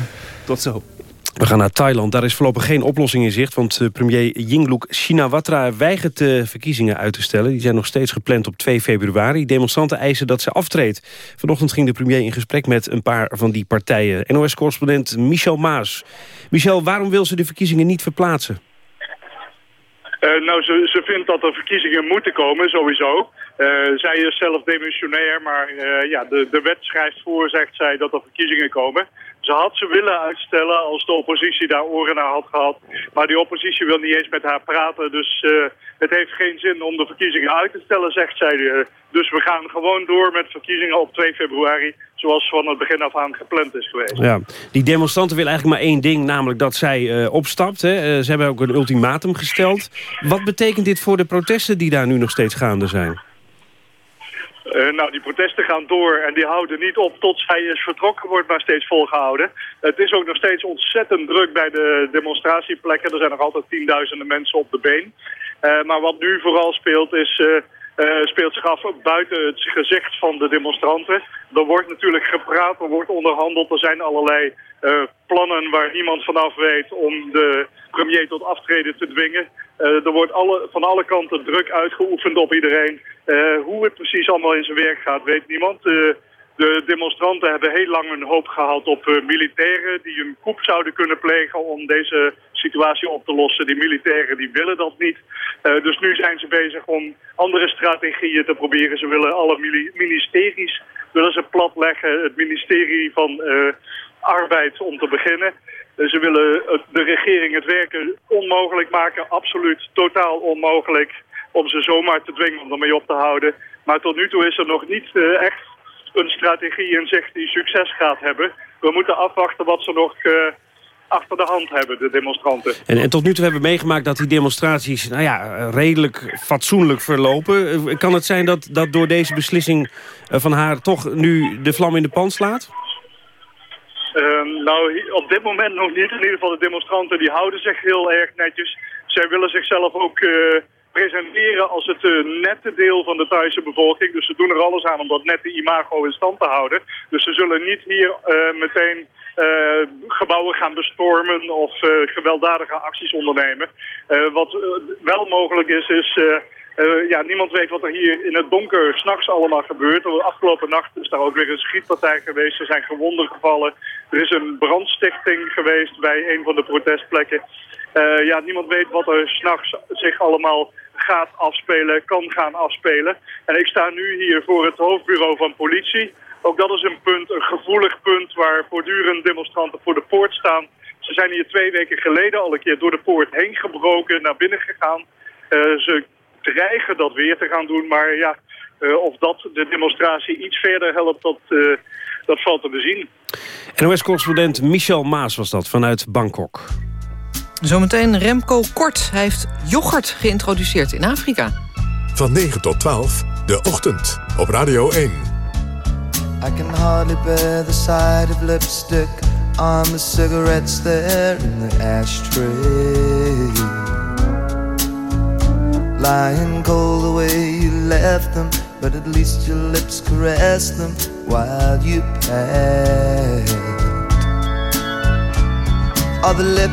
Tot zo. We gaan naar Thailand. Daar is voorlopig geen oplossing in zicht... want uh, premier Yingluck Shinawatra weigert de verkiezingen uit te stellen. Die zijn nog steeds gepland op 2 februari. Demonstranten eisen dat ze aftreedt. Vanochtend ging de premier in gesprek met een paar van die partijen. NOS-correspondent Michel Maas. Michel, waarom wil ze de verkiezingen niet verplaatsen? Uh, nou, ze, ze vindt dat er verkiezingen moeten komen, sowieso. Uh, zij is zelf demissionair, maar uh, ja, de, de wet schrijft voor, zegt zij, dat er verkiezingen komen. Ze had ze willen uitstellen als de oppositie daar oren naar had gehad. Maar die oppositie wil niet eens met haar praten. Dus uh, het heeft geen zin om de verkiezingen uit te stellen, zegt zij. Uh, dus we gaan gewoon door met verkiezingen op 2 februari... zoals van het begin af aan gepland is geweest. Ja, die demonstranten willen eigenlijk maar één ding... namelijk dat zij uh, opstapt. Hè. ze hebben ook een ultimatum gesteld. Wat betekent dit voor de protesten die daar nu nog steeds gaande zijn? Uh, nou, die protesten gaan door en die houden niet op tot zij is vertrokken, wordt maar steeds volgehouden. Het is ook nog steeds ontzettend druk bij de demonstratieplekken. Er zijn nog altijd tienduizenden mensen op de been. Uh, maar wat nu vooral speelt is... Uh, speelt zich af buiten het gezicht van de demonstranten. Er wordt natuurlijk gepraat, er wordt onderhandeld. Er zijn allerlei uh, plannen waar niemand vanaf weet om de premier tot aftreden te dwingen. Uh, er wordt alle, van alle kanten druk uitgeoefend op iedereen. hoe het precies allemaal in zijn werk gaat, weet niemand. De demonstranten hebben heel lang een hoop gehad op uh, militairen die een coup zouden kunnen plegen om deze situatie op te lossen. Die militairen die willen dat niet. Uh, dus nu zijn ze bezig om andere strategieën te proberen. Ze willen alle ministeries willen ze platleggen. Het ministerie van uh, Arbeid om te beginnen. Ze willen de regering het werken onmogelijk maken. Absoluut totaal onmogelijk om ze zomaar te dwingen om ermee op te houden. Maar tot nu toe is er nog niet echt een strategie in zich die succes gaat hebben. We moeten afwachten wat ze nog uh, achter de hand hebben, de demonstranten. En, en tot nu toe hebben we meegemaakt dat die demonstraties nou ja, redelijk fatsoenlijk verlopen. Kan het zijn dat, dat door deze beslissing van haar toch nu de vlam in de pan slaat? Uh, nou, op dit moment nog niet. In ieder geval de demonstranten die houden zich heel erg netjes. Zij willen zichzelf ook... Uh, presenteren als het uh, nette deel van de Thaise bevolking. Dus ze doen er alles aan om dat nette imago in stand te houden. Dus ze zullen niet hier uh, meteen uh, gebouwen gaan bestormen of gewelddadige acties ondernemen. wat wel mogelijk is, is... ja, niemand weet wat er hier in het donker s'nachts allemaal gebeurt. Afgelopen nacht is daar ook weer een schietpartij geweest. Er zijn gewonden gevallen. Er is een brandstichting geweest bij een van de protestplekken. Uh, ja, niemand weet wat er s'nachts zich allemaal gaat afspelen, kan gaan afspelen. En ik sta nu hier voor het hoofdbureau van politie. Ook dat is een punt, een gevoelig punt waar voortdurend demonstranten voor de poort staan. Ze zijn hier twee weken geleden al een keer door de poort heen gebroken, naar binnen gegaan. Uh, ze dreigen dat weer te gaan doen, maar ja, Eh, of dat de demonstratie iets verder helpt, dat, eh, dat valt te bezien. NOS-correspondent Michel Maas was dat, vanuit Bangkok. Zometeen Remco Kort. Hij heeft yoghurt geïntroduceerd in Afrika. Van 9 tot 12, de ochtend, op Radio 1. I can hardly bear the sight of lipstick on the cigarettes there in the ashtray. Lying cold the way you left them, but at least your lips caressed them while you passed. Or the lip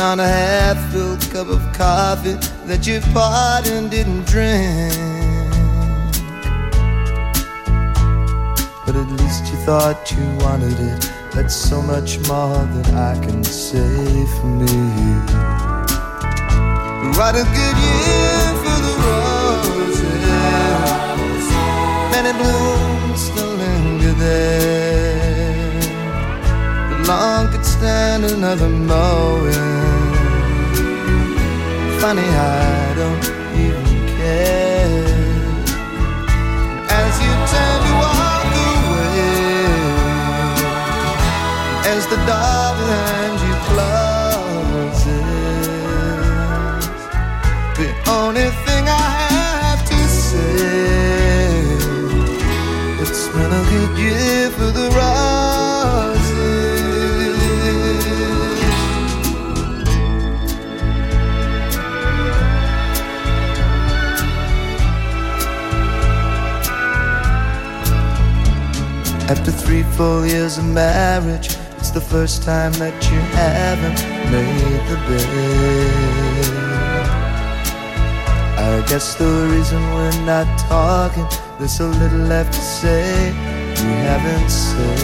on a half-filled cup of coffee that you poured and didn't drink. But at least you thought you wanted it. That's so much more than I can say for me. What a good year for the roses. Many blooms still linger there. Long could stand another mowing. Funny, I don't even care. As you turn to walk away, as the door Full years of marriage, it's the first time that you haven't made the bed. I guess the reason we're not talking, there's so little left to say we haven't said.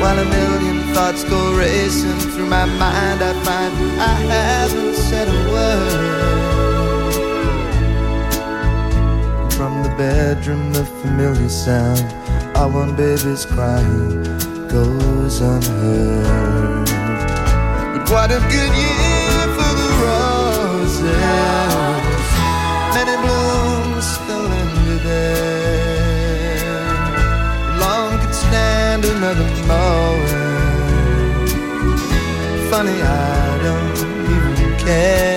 While a million thoughts go racing through my mind, I find I haven't said a word. Bedroom, the familiar sound our one baby's crying goes unheard. But what a good year for the roses. Many blooms still linger there. Long could stand another mowing. Funny, I don't even care.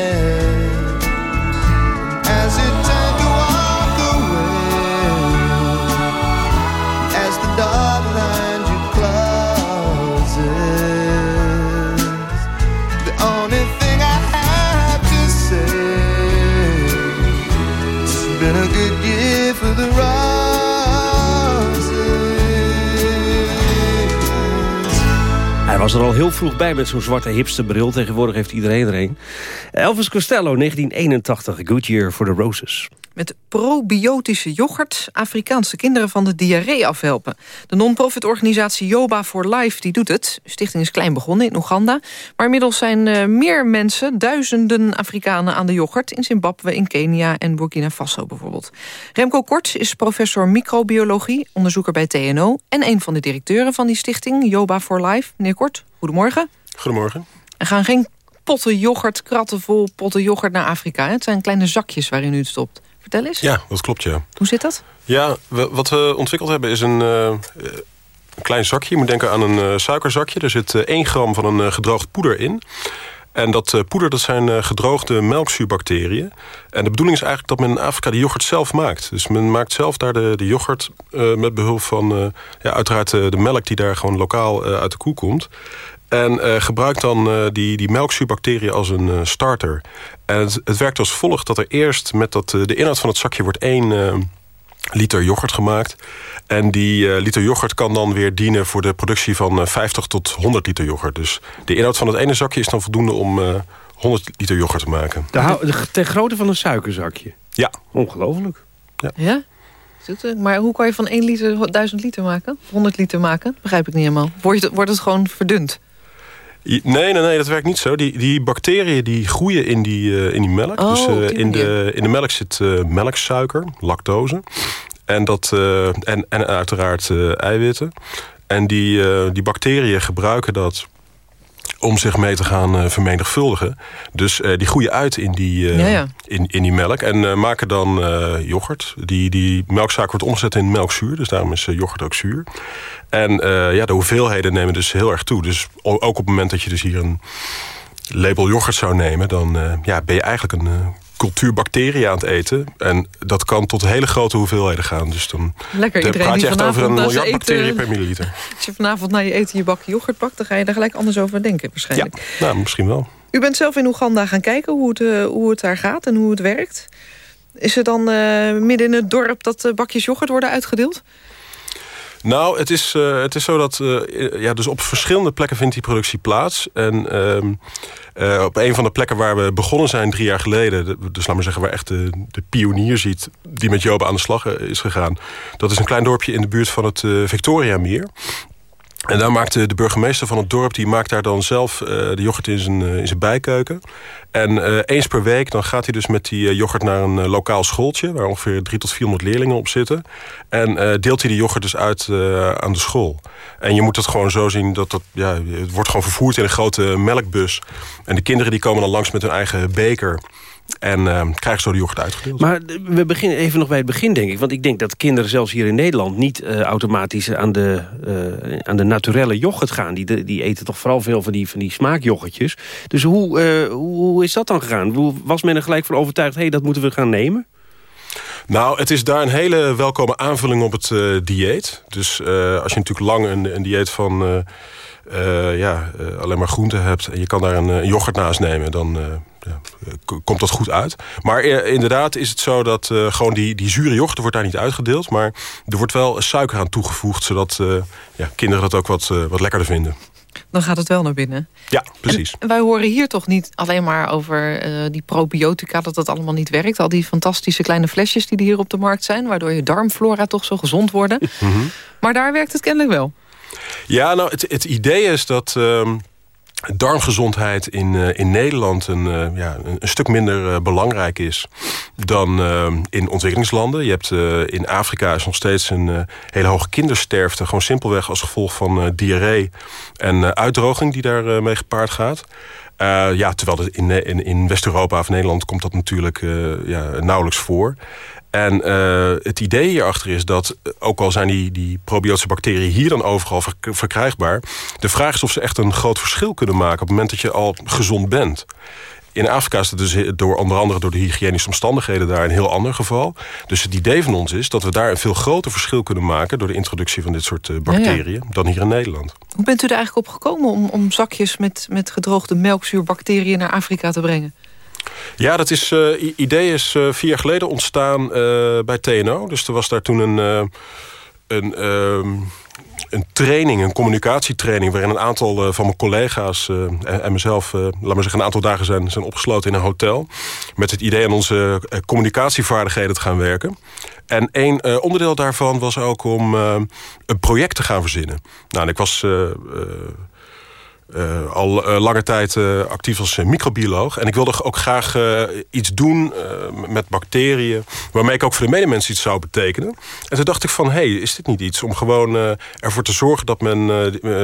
Was er al heel vroeg bij met zo'n zwarte hipsterbril. Tegenwoordig heeft iedereen er een. Elvis Costello, 1981. Good Year for the Roses. Met probiotische yoghurt Afrikaanse kinderen van de diarree afhelpen. De non-profit-organisatie Yoba for Life die doet het. De stichting is klein begonnen in Oeganda. Maar inmiddels zijn eh, meer mensen, duizenden Afrikanen aan de yoghurt... in Zimbabwe, in Kenia en Burkina Faso bijvoorbeeld. Remco Kort is professor microbiologie, onderzoeker bij TNO... en een van de directeuren van die stichting, Yoba for Life. Meneer Kort, goedemorgen. Goedemorgen. Er gaan geen potten yoghurt, kratten vol potten yoghurt naar Afrika. Het zijn kleine zakjes waarin u het stopt. Vertel eens. Ja, dat klopt, ja. Hoe zit dat? Ja, we- wat we ontwikkeld hebben is een, eh, een klein zakje. Je moet denken aan een eh, suikerzakje. Er zit eh, 1 gram van een eh, gedroogd poeder in. En dat eh, poeder dat zijn eh, gedroogde melkzuurbacteriën. En de bedoeling is eigenlijk dat men in Afrika de yoghurt zelf maakt. Dus men maakt zelf daar de, de yoghurt eh, met behulp van... eh, ja, uiteraard eh, de melk die daar gewoon lokaal eh, uit de koe komt. En eh, gebruikt dan eh, die, die melkzuurbacteriën als een eh, starter. En het, het werkt als volgt dat er eerst met dat, de inhoud van het zakje wordt één... liter yoghurt gemaakt. En die eh, liter yoghurt kan dan weer dienen voor de productie van eh, 50 tot 100 liter yoghurt. Dus de inhoud van het ene zakje is dan voldoende om eh 100 liter yoghurt te maken. De, ter grootte van een suikerzakje. Ja. Ongelooflijk. Ja. Ja? Maar hoe kan je van 1 liter 1000 liter maken? Of 100 liter maken? Begrijp ik niet helemaal. Wordt het, wordt het gewoon verdund? Nee, nee, nee, dat werkt niet zo. Die, die bacteriën die groeien in die, eh, in die melk. Oh, dus eh, die in, de, in de melk zit eh, melksuiker, lactose. En, dat, en, en uiteraard eiwitten. En die, die bacteriën gebruiken dat om zich mee te gaan eh, vermenigvuldigen. Dus eh, die groeien uit in die, eh, Ja, ja. In, in die melk. En maken dan yoghurt. Die, die melkzaak wordt omgezet in melkzuur. Dus daarom is yoghurt ook zuur. En ja, de hoeveelheden nemen dus heel erg toe. Dus ook op het moment dat je dus hier een label yoghurt zou nemen... dan ja, ben je eigenlijk een eh, cultuur bacteriën aan het eten. En dat kan tot hele grote hoeveelheden gaan. Dus dan, Lekker, iedereen praat je echt over een miljard bacteriën per milliliter. *laughs* Als je vanavond naar je eten je bakje yoghurt pakt... dan ga je daar gelijk anders over denken waarschijnlijk. Nou, misschien wel. U bent zelf in Oeganda gaan kijken hoe het, eh, hoe het daar gaat en hoe het werkt. Is er dan eh, midden in het dorp dat eh, bakjes yoghurt worden uitgedeeld? Nou, het is, eh, het is zo dat... eh, ja, dus op verschillende plekken vindt die productie plaats. En ehm, eh, op een van de plekken waar we begonnen zijn drie jaar geleden... de- dus laat maar zeggen waar echt de, de pionier ziet... die met Jobe aan de slag is gegaan. Dat is een klein dorpje in de buurt van het eh Victoriameer. En daar maakte de burgemeester van het dorp... die maakt daar dan zelf eh, de yoghurt in zijn, eh, in zijn bijkeuken. En eh, eens per week dan gaat hij dus met die yoghurt naar een lokaal schooltje... waar ongeveer 300 tot 400 leerlingen op zitten. En deelt hij die yoghurt dus uit aan de school. En je moet het gewoon zo zien dat dat... Ja, het wordt gewoon vervoerd in een grote melkbus. En de kinderen die komen dan langs met hun eigen beker... En eh, krijgen zo de yoghurt uitgedeeld. Maar we beginnen even nog bij het begin, denk ik. Want ik denk dat kinderen zelfs hier in Nederland... niet eh, automatisch aan de, eh, aan de naturelle yoghurt gaan. Die, die eten toch vooral veel van die, van die smaakyoghurtjes. Dus hoe, eh, hoe, hoe is dat dan gegaan? Hoe, was men er gelijk van overtuigd... hé, hey, dat moeten we gaan nemen? Nou, het is daar een hele welkome aanvulling op het dieet. Dus als je natuurlijk lang een, een dieet van ja, alleen maar groenten hebt... en je kan daar een, eh, yoghurt naast nemen, dan... eh, komt dat goed uit. Maar eh, inderdaad is het zo dat eh, gewoon die, die zure yoghurt wordt daar niet uitgedeeld. Maar er wordt wel suiker aan toegevoegd... zodat ja, kinderen dat ook wat, wat lekkerder vinden. Dan gaat het wel naar binnen. Ja, precies. En wij horen hier toch niet alleen maar over die probiotica... dat dat allemaal niet werkt. Al die fantastische kleine flesjes die er hier op de markt zijn... waardoor je darmflora toch zo gezond worden. Mhm. Maar daar werkt het kennelijk wel. Ja, nou, het, het idee is dat ehm, darmgezondheid in, eh, in Nederland een, eh, ja, een, stuk minder eh, belangrijk is dan in ontwikkelingslanden. Je hebt in Afrika is nog steeds een hele hoge kindersterfte, gewoon simpelweg als gevolg van diarree en uitdroging die daarmee mee gepaard gaat. Ja, terwijl in, in, in West-Europa of Nederland komt dat natuurlijk ja, nauwelijks voor. En eh, het idee hierachter is dat, eh, ook al zijn die, die probiotische bacteriën hier dan overal verk- verkrijgbaar, de vraag is of ze echt een groot verschil kunnen maken op het moment dat je al gezond bent. In Afrika is het dus door, onder andere door de hygiënische omstandigheden daar een heel ander geval. Dus het idee van ons is dat we daar een veel groter verschil kunnen maken... door de introductie van dit soort eh, bacteriën dan hier in Nederland. Hoe bent u er eigenlijk op gekomen om, om zakjes met, met gedroogde melkzuurbacteriën naar Afrika te brengen? Ja, dat is, eh, idee is eh, vier jaar geleden ontstaan eh, bij TNO. Dus er was daar toen een, een, ehm, een training, een communicatietraining... waarin een aantal van mijn collega's en, en mezelf... laat maar zeggen, een aantal dagen zijn, zijn opgesloten in een hotel... met het idee aan onze communicatievaardigheden te gaan werken. En eh, onderdeel daarvan was ook om een project te gaan verzinnen. Nou, en ik was... eh, al eh, lange tijd eh, actief als microbioloog. En ik wilde ook graag iets doen met bacteriën... waarmee ik ook voor de medemensen iets zou betekenen. En toen dacht ik van, hé, hey, is dit niet iets om gewoon ervoor te zorgen... dat men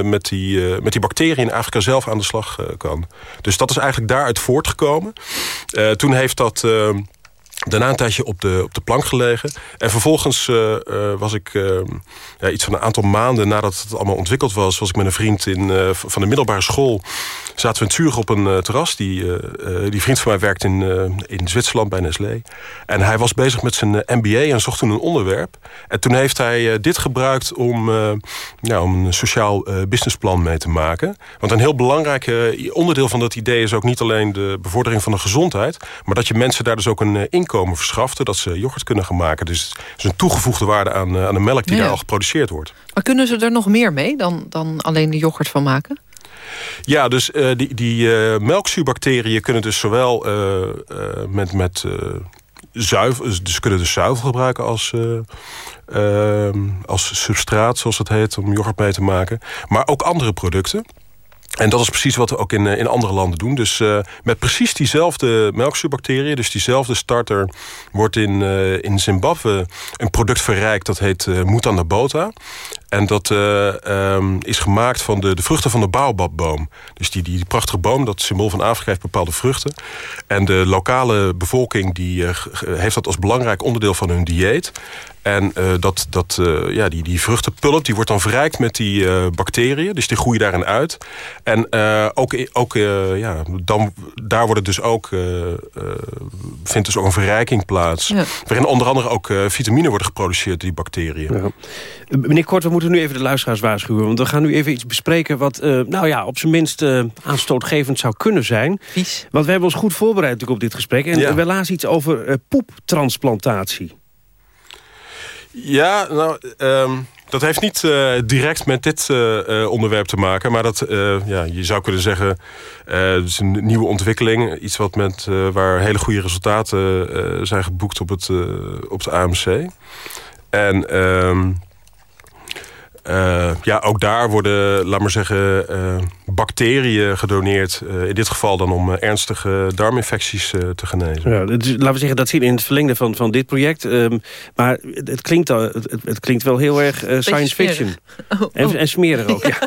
met, die, met die bacteriën in Afrika zelf aan de slag kan. Dus dat is eigenlijk daaruit voortgekomen. Toen heeft dat... Daarna een tijdje op de, op de plank gelegen. En vervolgens eh, eh, was ik eh, ja, iets van een aantal maanden nadat het allemaal ontwikkeld was... was ik met een vriend in, van de middelbare school... zaten we in op een terras. Die, die vriend van mij werkt in, in Zwitserland bij Nestlé. En hij was bezig met zijn MBA en zocht toen een onderwerp. En toen heeft hij dit gebruikt om, ja, om een sociaal businessplan mee te maken. Want een heel belangrijk onderdeel van dat idee is ook niet alleen de bevordering van de gezondheid... maar dat je mensen daar dus ook een eh, inkomen verschafte... dat ze yoghurt kunnen gaan maken. Dus het is een toegevoegde waarde aan, eh, aan de melk die Ja. daar al geproduceerd wordt. Maar kunnen ze er nog meer mee dan, dan alleen de yoghurt van maken? Ja, dus eh, die, die eh, melkzuurbacteriën kunnen dus zowel met, met zuivel... Dus kunnen dus zuivel gebruiken als, eh, ehm, als substraat, zoals het heet... om yoghurt mee te maken. Maar ook andere producten. En dat is precies wat we ook in, eh, in andere landen doen. Dus eh, met precies diezelfde melkzuurbacteriën... dus diezelfde starter... wordt in, eh, in Zimbabwe een product verrijkt... dat heet uh, Mutanabota. En dat eh, ehm, is gemaakt van de, de vruchten van de baobabboom. Dus die, die, die prachtige boom, dat symbool van Afrika, heeft bepaalde vruchten. En de lokale bevolking die, eh, heeft dat als belangrijk onderdeel van hun dieet. En eh, dat, dat, eh, ja, die, die vruchtenpulp die wordt dan verrijkt met die eh, bacteriën. Dus die groeien daarin uit. En eh, ook, ook eh, ja, dan, daar wordt dus ook, vindt dus ook een verrijking plaats. Ja. Waarin onder andere ook eh, vitamine worden geproduceerd door die bacteriën. Ja. Meneer Kort, we moeten nu even de luisteraars waarschuwen. Want we gaan nu even iets bespreken wat eh, nou ja, op zijn minst eh, aanstootgevend zou kunnen zijn. Want we hebben ons goed voorbereid natuurlijk op dit gesprek. En Ja. we lazen iets over eh, poeptransplantatie. Ja, nou, ehm, dat heeft niet eh, direct met dit eh, eh, onderwerp te maken. Maar dat, eh, ja, je zou kunnen zeggen, eh het is een nieuwe ontwikkeling. Iets wat met, eh, waar hele goede resultaten eh, zijn geboekt op het, eh, op het AMC. En eh, ja, ook daar worden, laat maar zeggen, eh, bacteriën gedoneerd. Eh, in dit geval dan om ernstige darminfecties eh, te genezen. Ja, dat is, laten we zeggen, dat zit in het verlengde van, van dit project. Ehm, maar het, het klinkt, al, het, het- klinkt wel heel erg science smerig. fiction. Oh, En, oh. en smerig ook, *laughs* ja.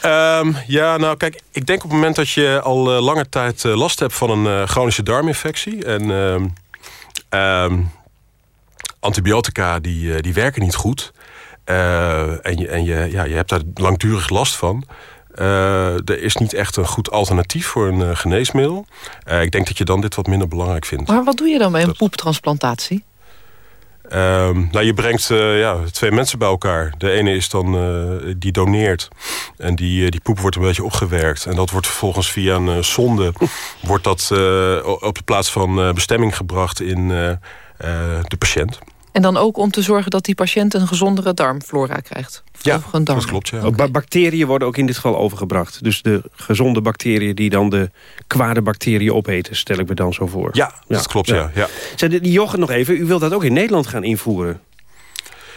Ehm, ja, nou kijk, ik denk op het moment dat je al eh, lange tijd last hebt van een eh, chronische darminfectie. En ehm, ehm, antibiotica die, eh, die werken niet goed. eh, en je, en je, ja, je hebt daar langdurig last van. Eh, er is niet echt een goed alternatief voor een geneesmiddel. Ik denk dat je dan dit wat minder belangrijk vindt. Maar wat doe je dan bij een poeptransplantatie? Ehm, nou, je brengt ja, twee mensen bij elkaar. De ene is dan die doneert. En die, eh, die poep wordt een beetje opgewerkt. En dat wordt vervolgens via een zonde... wordt dat op de plaats van bestemming gebracht in de patiënt. En dan ook om te zorgen dat die patiënt een gezondere darmflora krijgt. Ja, darm. dat klopt, ja. Bacteriën worden ook in dit geval overgebracht. Dus de gezonde bacteriën die dan de kwade bacteriën opeten, stel ik me dan zo voor. Ja, dat klopt, ja. ja. Zeg, die yoghurt nog even, u wilt dat ook in Nederland gaan invoeren?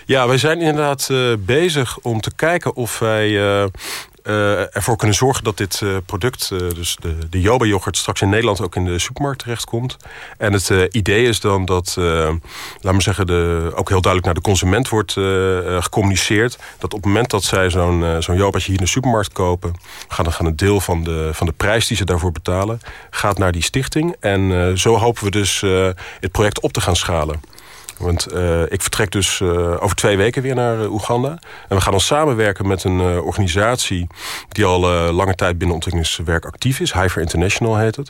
Ja, wij zijn inderdaad eh, bezig om te kijken of wij eh, eh, ervoor kunnen zorgen dat dit eh, product, eh, dus de, de Joba-yoghurt, straks in Nederland ook in de supermarkt terechtkomt. En het idee is dan dat, laat maar zeggen, de, ook heel duidelijk naar de consument wordt gecommuniceerd. Dat op het moment dat zij zo'n zo'n Jobaatje hier in de supermarkt kopen, gaan dan gaan een deel van de, van de prijs die ze daarvoor betalen, gaat naar die stichting. En zo hopen we dus het project op te gaan schalen. Want eh, ik vertrek dus eh, over twee weken weer naar eh, Oeganda. En we gaan dan samenwerken met een organisatie... die al lange tijd binnen ontwikkelingswerk actief is. Hyver International heet het.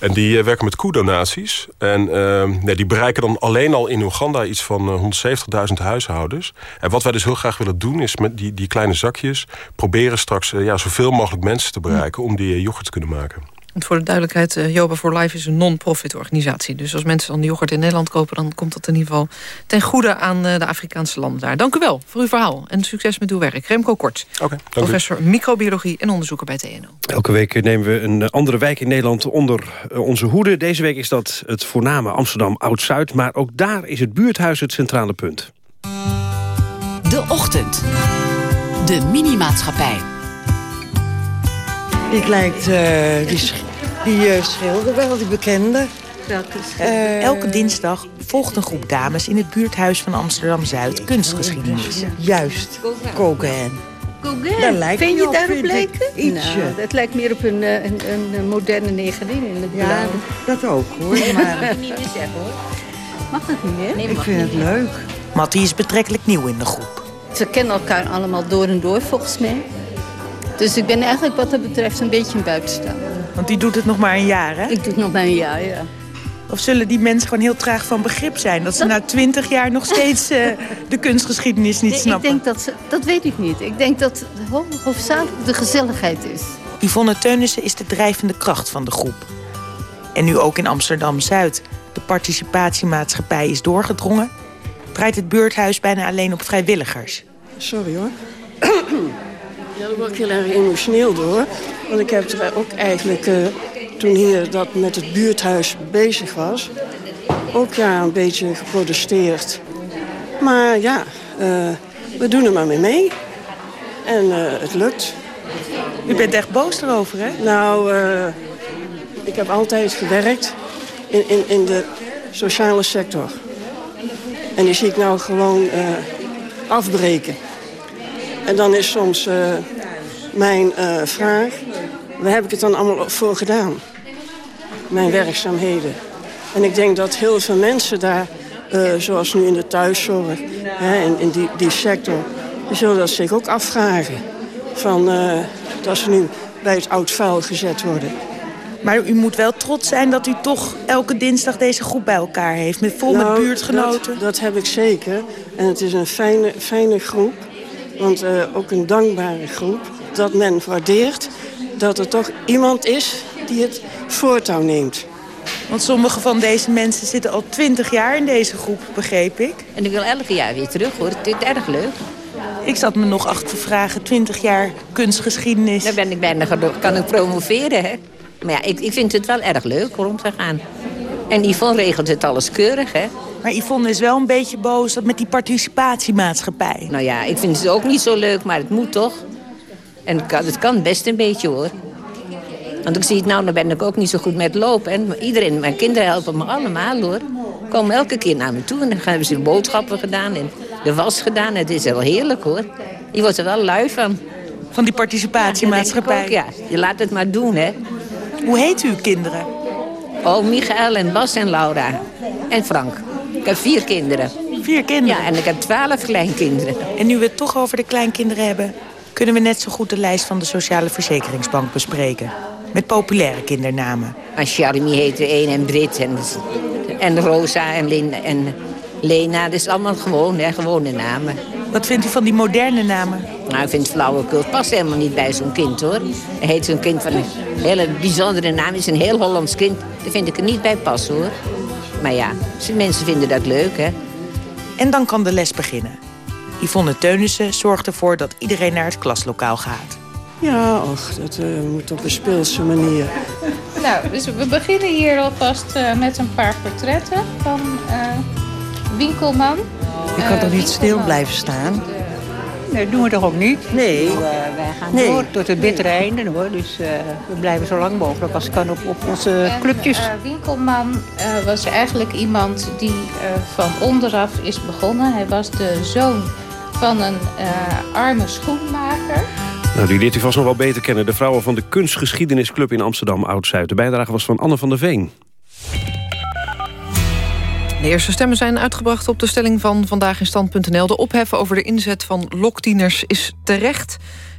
En die werken met koedonaties. En eh, nee, die bereiken dan alleen al in Oeganda iets van eh, 170.000 huishoudens. En wat wij dus heel graag willen doen... is met die, die kleine zakjes proberen straks ja, zoveel mogelijk mensen te bereiken... om die yoghurt te kunnen maken. Want voor de duidelijkheid, eh, Yoba for Life is een non-profit organisatie. Dus als mensen dan de yoghurt in Nederland kopen... dan komt dat in ieder geval ten goede aan eh, de Afrikaanse landen daar. Dank u wel voor uw verhaal en succes met uw werk. Remco Kort, professor microbiologie en onderzoeker bij TNO. Elke week nemen we een andere wijk in Nederland onder eh, onze hoede. Deze week is dat het voorname Amsterdam Oud-Zuid. Maar ook daar is het buurthuis het centrale punt. De Ochtend. De Minimaatschappij. Ik lijkt eh, die, die schilder wel, die bekende. Eh, Elke dinsdag volgt een groep dames in het buurthuis van Amsterdam-Zuid kunstgeschiedenis. Juist. Gauguin. Daar lijkt Vind je op, daarop lijken? Ietsje. Nou, dat lijkt meer op een, eh, een, een, moderne negerin in het Ja, blauw. dat ook hoor. Dat Maar mag niet meer zeggen hoor. Mag dat niet meer? ik vind het leuk. Mattie is betrekkelijk nieuw in de groep. Ze kennen elkaar allemaal door en door volgens mij. Dus ik ben eigenlijk wat dat betreft een beetje een buitenstaander. Want die doet het nog maar een jaar, hè? Ik doe het nog maar een jaar, ja. Of zullen die mensen gewoon heel traag van begrip zijn? Dat ze na twintig jaar nog steeds eh, *laughs* de kunstgeschiedenis niet Nee, ik snappen? denk dat ze, dat weet ik niet. Ik denk dat hoofdzakelijk de gezelligheid is. Yvonne Teunissen is de drijvende kracht van de groep. En nu ook in Amsterdam-Zuid de participatiemaatschappij is doorgedrongen... draait het buurthuis bijna alleen op vrijwilligers. Sorry hoor. Ja, daar word ik heel erg emotioneel door. Want ik heb er ook eigenlijk, eh, toen hier dat met het buurthuis bezig was... ook ja, een beetje geprotesteerd. Maar ja, eh, we doen er maar mee mee. En eh, het lukt. U bent echt boos erover, hè? Nou, ik heb altijd gewerkt in, in, in de sociale sector. En die zie ik nou gewoon afbreken. En dan is soms eh, mijn eh, vraag, waar heb ik het dan allemaal voor gedaan? Mijn werkzaamheden. En ik denk dat heel veel mensen daar, eh, zoals nu in de thuiszorg, hè, in, in die, die sector, die zullen dat zich ook afvragen. Van, dat ze nu bij het oud vuil gezet worden. Maar u moet wel trots zijn dat u toch elke dinsdag deze groep bij elkaar heeft. Met, vol met Nou, buurtgenoten. Dat, dat heb ik zeker. En het is een fijne, fijne groep. Want eh, ook een dankbare groep. Dat men waardeert dat er toch iemand is die het voortouw neemt. Want sommige van deze mensen zitten al twintig jaar in deze groep, begreep ik. En ik wil elke jaar weer terug hoor. Het is erg leuk. Ik zat me nog achter te vragen, 20 jaar kunstgeschiedenis. Daar ben ik bijna kan ik promoveren, hè. Maar ja, ik, ik vind het wel erg leuk om te gaan. En Yvonne regelt het alles keurig, hè. Maar Yvonne is wel een beetje boos dat met die participatiemaatschappij. Nou ja, ik vind het ook niet zo leuk, maar het moet toch. En het kan, het kan best een beetje hoor. Want ik zie het nou, dan ben ik ook niet zo goed met lopen. En iedereen, mijn kinderen helpen me allemaal hoor. Komen elke keer naar me toe en dan hebben ze de boodschappen gedaan en de was gedaan. Het is wel heerlijk hoor. Je wordt er wel lui van. Van die participatiemaatschappij? Ja, je laat het maar doen hè. Hoe heet uw kinderen? Oh, Michael en Bas en Laura. En Frank. Ik heb vier kinderen. Vier kinderen? Ja, en ik heb twaalf kleinkinderen. En nu we het toch over de kleinkinderen hebben... kunnen we net zo goed de lijst van de Sociale Verzekeringsbank bespreken. Met populaire kindernamen. En Charmy heet er één en Brit en, en Rosa en, Lin, en Lena. Dat is allemaal gewoon, hè, gewone namen. Wat vindt u van die moderne namen? Nou, ik vind flauwekul. Past helemaal niet bij zo'n kind, hoor. Hij heet zo'n kind van een hele bijzondere naam. Is een heel Hollands kind. Daar vind ik er niet bij passen, hoor. Maar ja, mensen vinden dat leuk, hè. En dan kan de les beginnen. Yvonne Teunissen zorgt ervoor dat iedereen naar het klaslokaal gaat. Ja, och, dat eh, moet op een speelse manier. Nou, dus we beginnen hier alvast eh, met een paar portretten van eh, Winkelman. Je kan toch niet stil blijven staan? Nee, dat doen we toch ook niet? Nee. wij gaan Nee. door tot het bittere einde hoor. Dus eh, we blijven zo lang mogelijk als kan op, op onze En, clubjes. eh, Winkelman eh, was eigenlijk iemand die eh, van onderaf is begonnen. Hij was de zoon van een eh, arme schoenmaker. Nou, die leert u vast nog wel beter kennen. De vrouwen van de Kunstgeschiedenisclub in Amsterdam Oud-Zuid. De bijdrage was van Anne van der Veen. De eerste stemmen zijn uitgebracht op de stelling van Vandaag in Stand.nl. De ophef over de inzet van loktieners is terecht.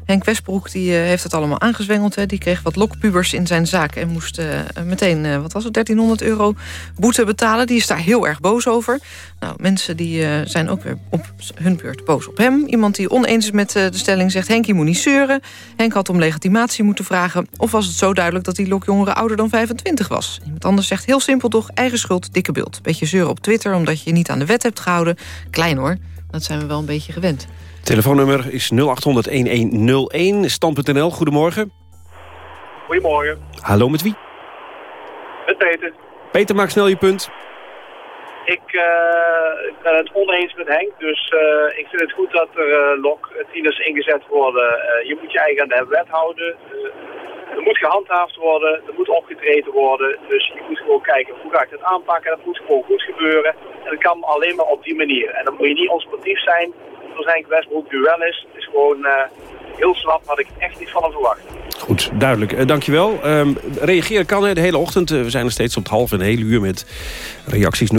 Henk Westbroek die, eh, heeft het allemaal aangezwengeld. Hè. Die kreeg wat lokpubers in zijn zaak en moest eh, meteen, eh, wat was het, 1300 euro boete betalen. Die is daar heel erg boos over. Nou, mensen die zijn ook weer op hun beurt boos op hem. Iemand die oneens is met de stelling zegt... Henk, je moet niet zeuren. Henk had om legitimatie moeten vragen. Of was het zo duidelijk dat die lokjongere ouder dan 25 was? Iemand anders zegt heel simpel toch, eigen schuld, dikke bult. Beetje zeuren op Twitter omdat je je niet aan de wet hebt gehouden. Klein hoor, dat zijn we wel een beetje gewend. Telefoonnummer is 0800-1101. Stand.nl, goedemorgen. Goedemorgen, Hallo, met wie? met Peter. Peter, maak snel je punt. Ik uh, ben het oneens met Henk, dus uh, ik vind het goed dat er uh, loktieners ingezet worden. je moet je eigen aan de wet houden. er moet gehandhaafd worden, er moet opgetreden worden. Dus je moet gewoon kijken hoe ga ik het aanpakken. Dat moet gewoon goed gebeuren. En dat kan alleen maar op die manier. En dan moet je niet onsportief zijn, Henk Westbroek nu wel is. Het is gewoon heel slap, had ik echt niet van hem verwacht. Goed, duidelijk. Uh, dankjewel. Um, reageren kan hè, de hele ochtend. Uh, we zijn er steeds op het half en een uur met reacties 0800-1101.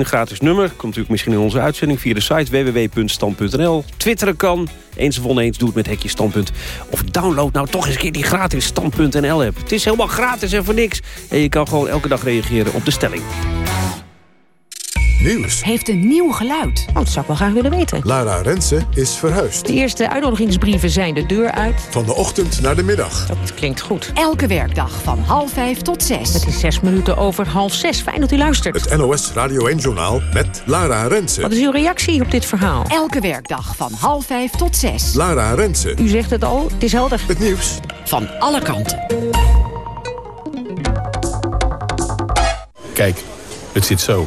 Gratis nummer. Komt natuurlijk misschien in onze uitzending via de site www.stand.nl. Twitteren kan. Eens of oneens, doe het met hekje standpunt. Of download nou toch eens een keer die gratis stand.nl app. Het is helemaal gratis en voor niks. En je kan gewoon elke dag reageren op de stelling. Nieuws. Heeft een nieuw geluid. Oh, dat zou ik wel graag willen weten. Lara Rensen is verhuisd. De eerste uitnodigingsbrieven zijn de deur uit. Van de ochtend naar de middag. Dat klinkt goed. Elke werkdag van half vijf tot zes. Het is zes minuten over half zes. Fijn dat u luistert. Het NOS Radio 1-journaal met Lara Rensen. Wat is uw reactie op dit verhaal? Elke werkdag van half vijf tot zes. Lara Rensen. U zegt het al, het is helder. Het nieuws. Van alle kanten. Kijk, het zit zo.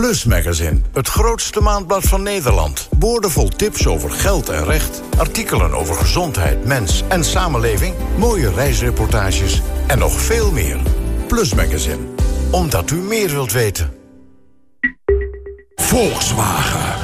Plus Magazine, het grootste maandblad van Nederland. Boordevol tips over geld en recht, artikelen over gezondheid, mens en samenleving, mooie reisreportages en nog veel meer. Plus Magazine, omdat u meer wilt weten. Volkswagen,